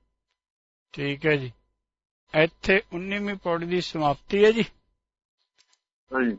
ਠੀਕ ਹੈ ਜੀ। ਇੱਥੇ 19ਵੀਂ ਪੌੜੀ ਦੀ ਸਮਾਪਤੀ ਹੈ ਜੀ। ਹਾਂਜੀ।